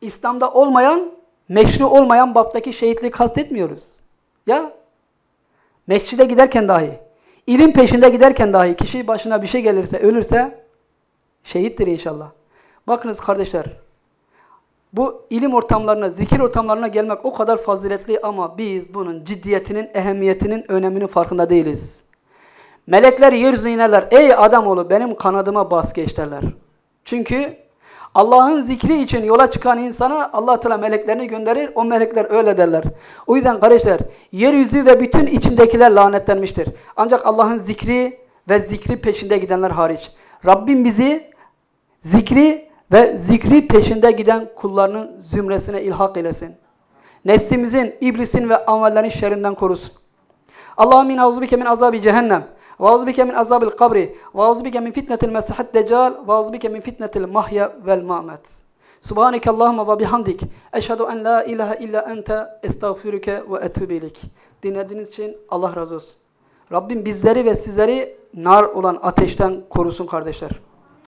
İslam'da olmayan, meşru olmayan baptaki şehitliği kastetmiyoruz. Ya mescide giderken dahi, ilim peşinde giderken dahi kişi başına bir şey gelirse, ölürse şehittir inşallah. Bakınız kardeşler, bu ilim ortamlarına, zikir ortamlarına gelmek o kadar faziletli ama biz bunun ciddiyetinin, ehemmiyetinin, öneminin farkında değiliz. Melekler yeryüzüne inerler. Ey Adamoğlu benim kanadıma bas geç derler. Çünkü Allah'ın zikri için yola çıkan insana Allah Teala meleklerini gönderir. O melekler öyle derler. O yüzden kardeşler yeryüzü ve bütün içindekiler lanetlenmiştir. Ancak Allah'ın zikri ve zikri peşinde gidenler hariç. Rabbim bizi zikri ve zikri peşinde giden kullarının zümresine ilhak eylesin. Nefsimizin, iblisin ve amellerin şerrinden korusun. Allah'ım min auzubike min azabi cehennem. Ve auzubike min azabil kabri. Ve auzubike min fitnetil mesihid deccal. Ve auzubike min fitnetil mahya vel mamet. Subhaneke Allahümme ve bihamdik. Eşhedü en la ilahe illa ente estağfirüke ve etübilik. Dinlediğiniz için Allah razı olsun. Rabbim bizleri ve sizleri nar olan ateşten korusun kardeşler.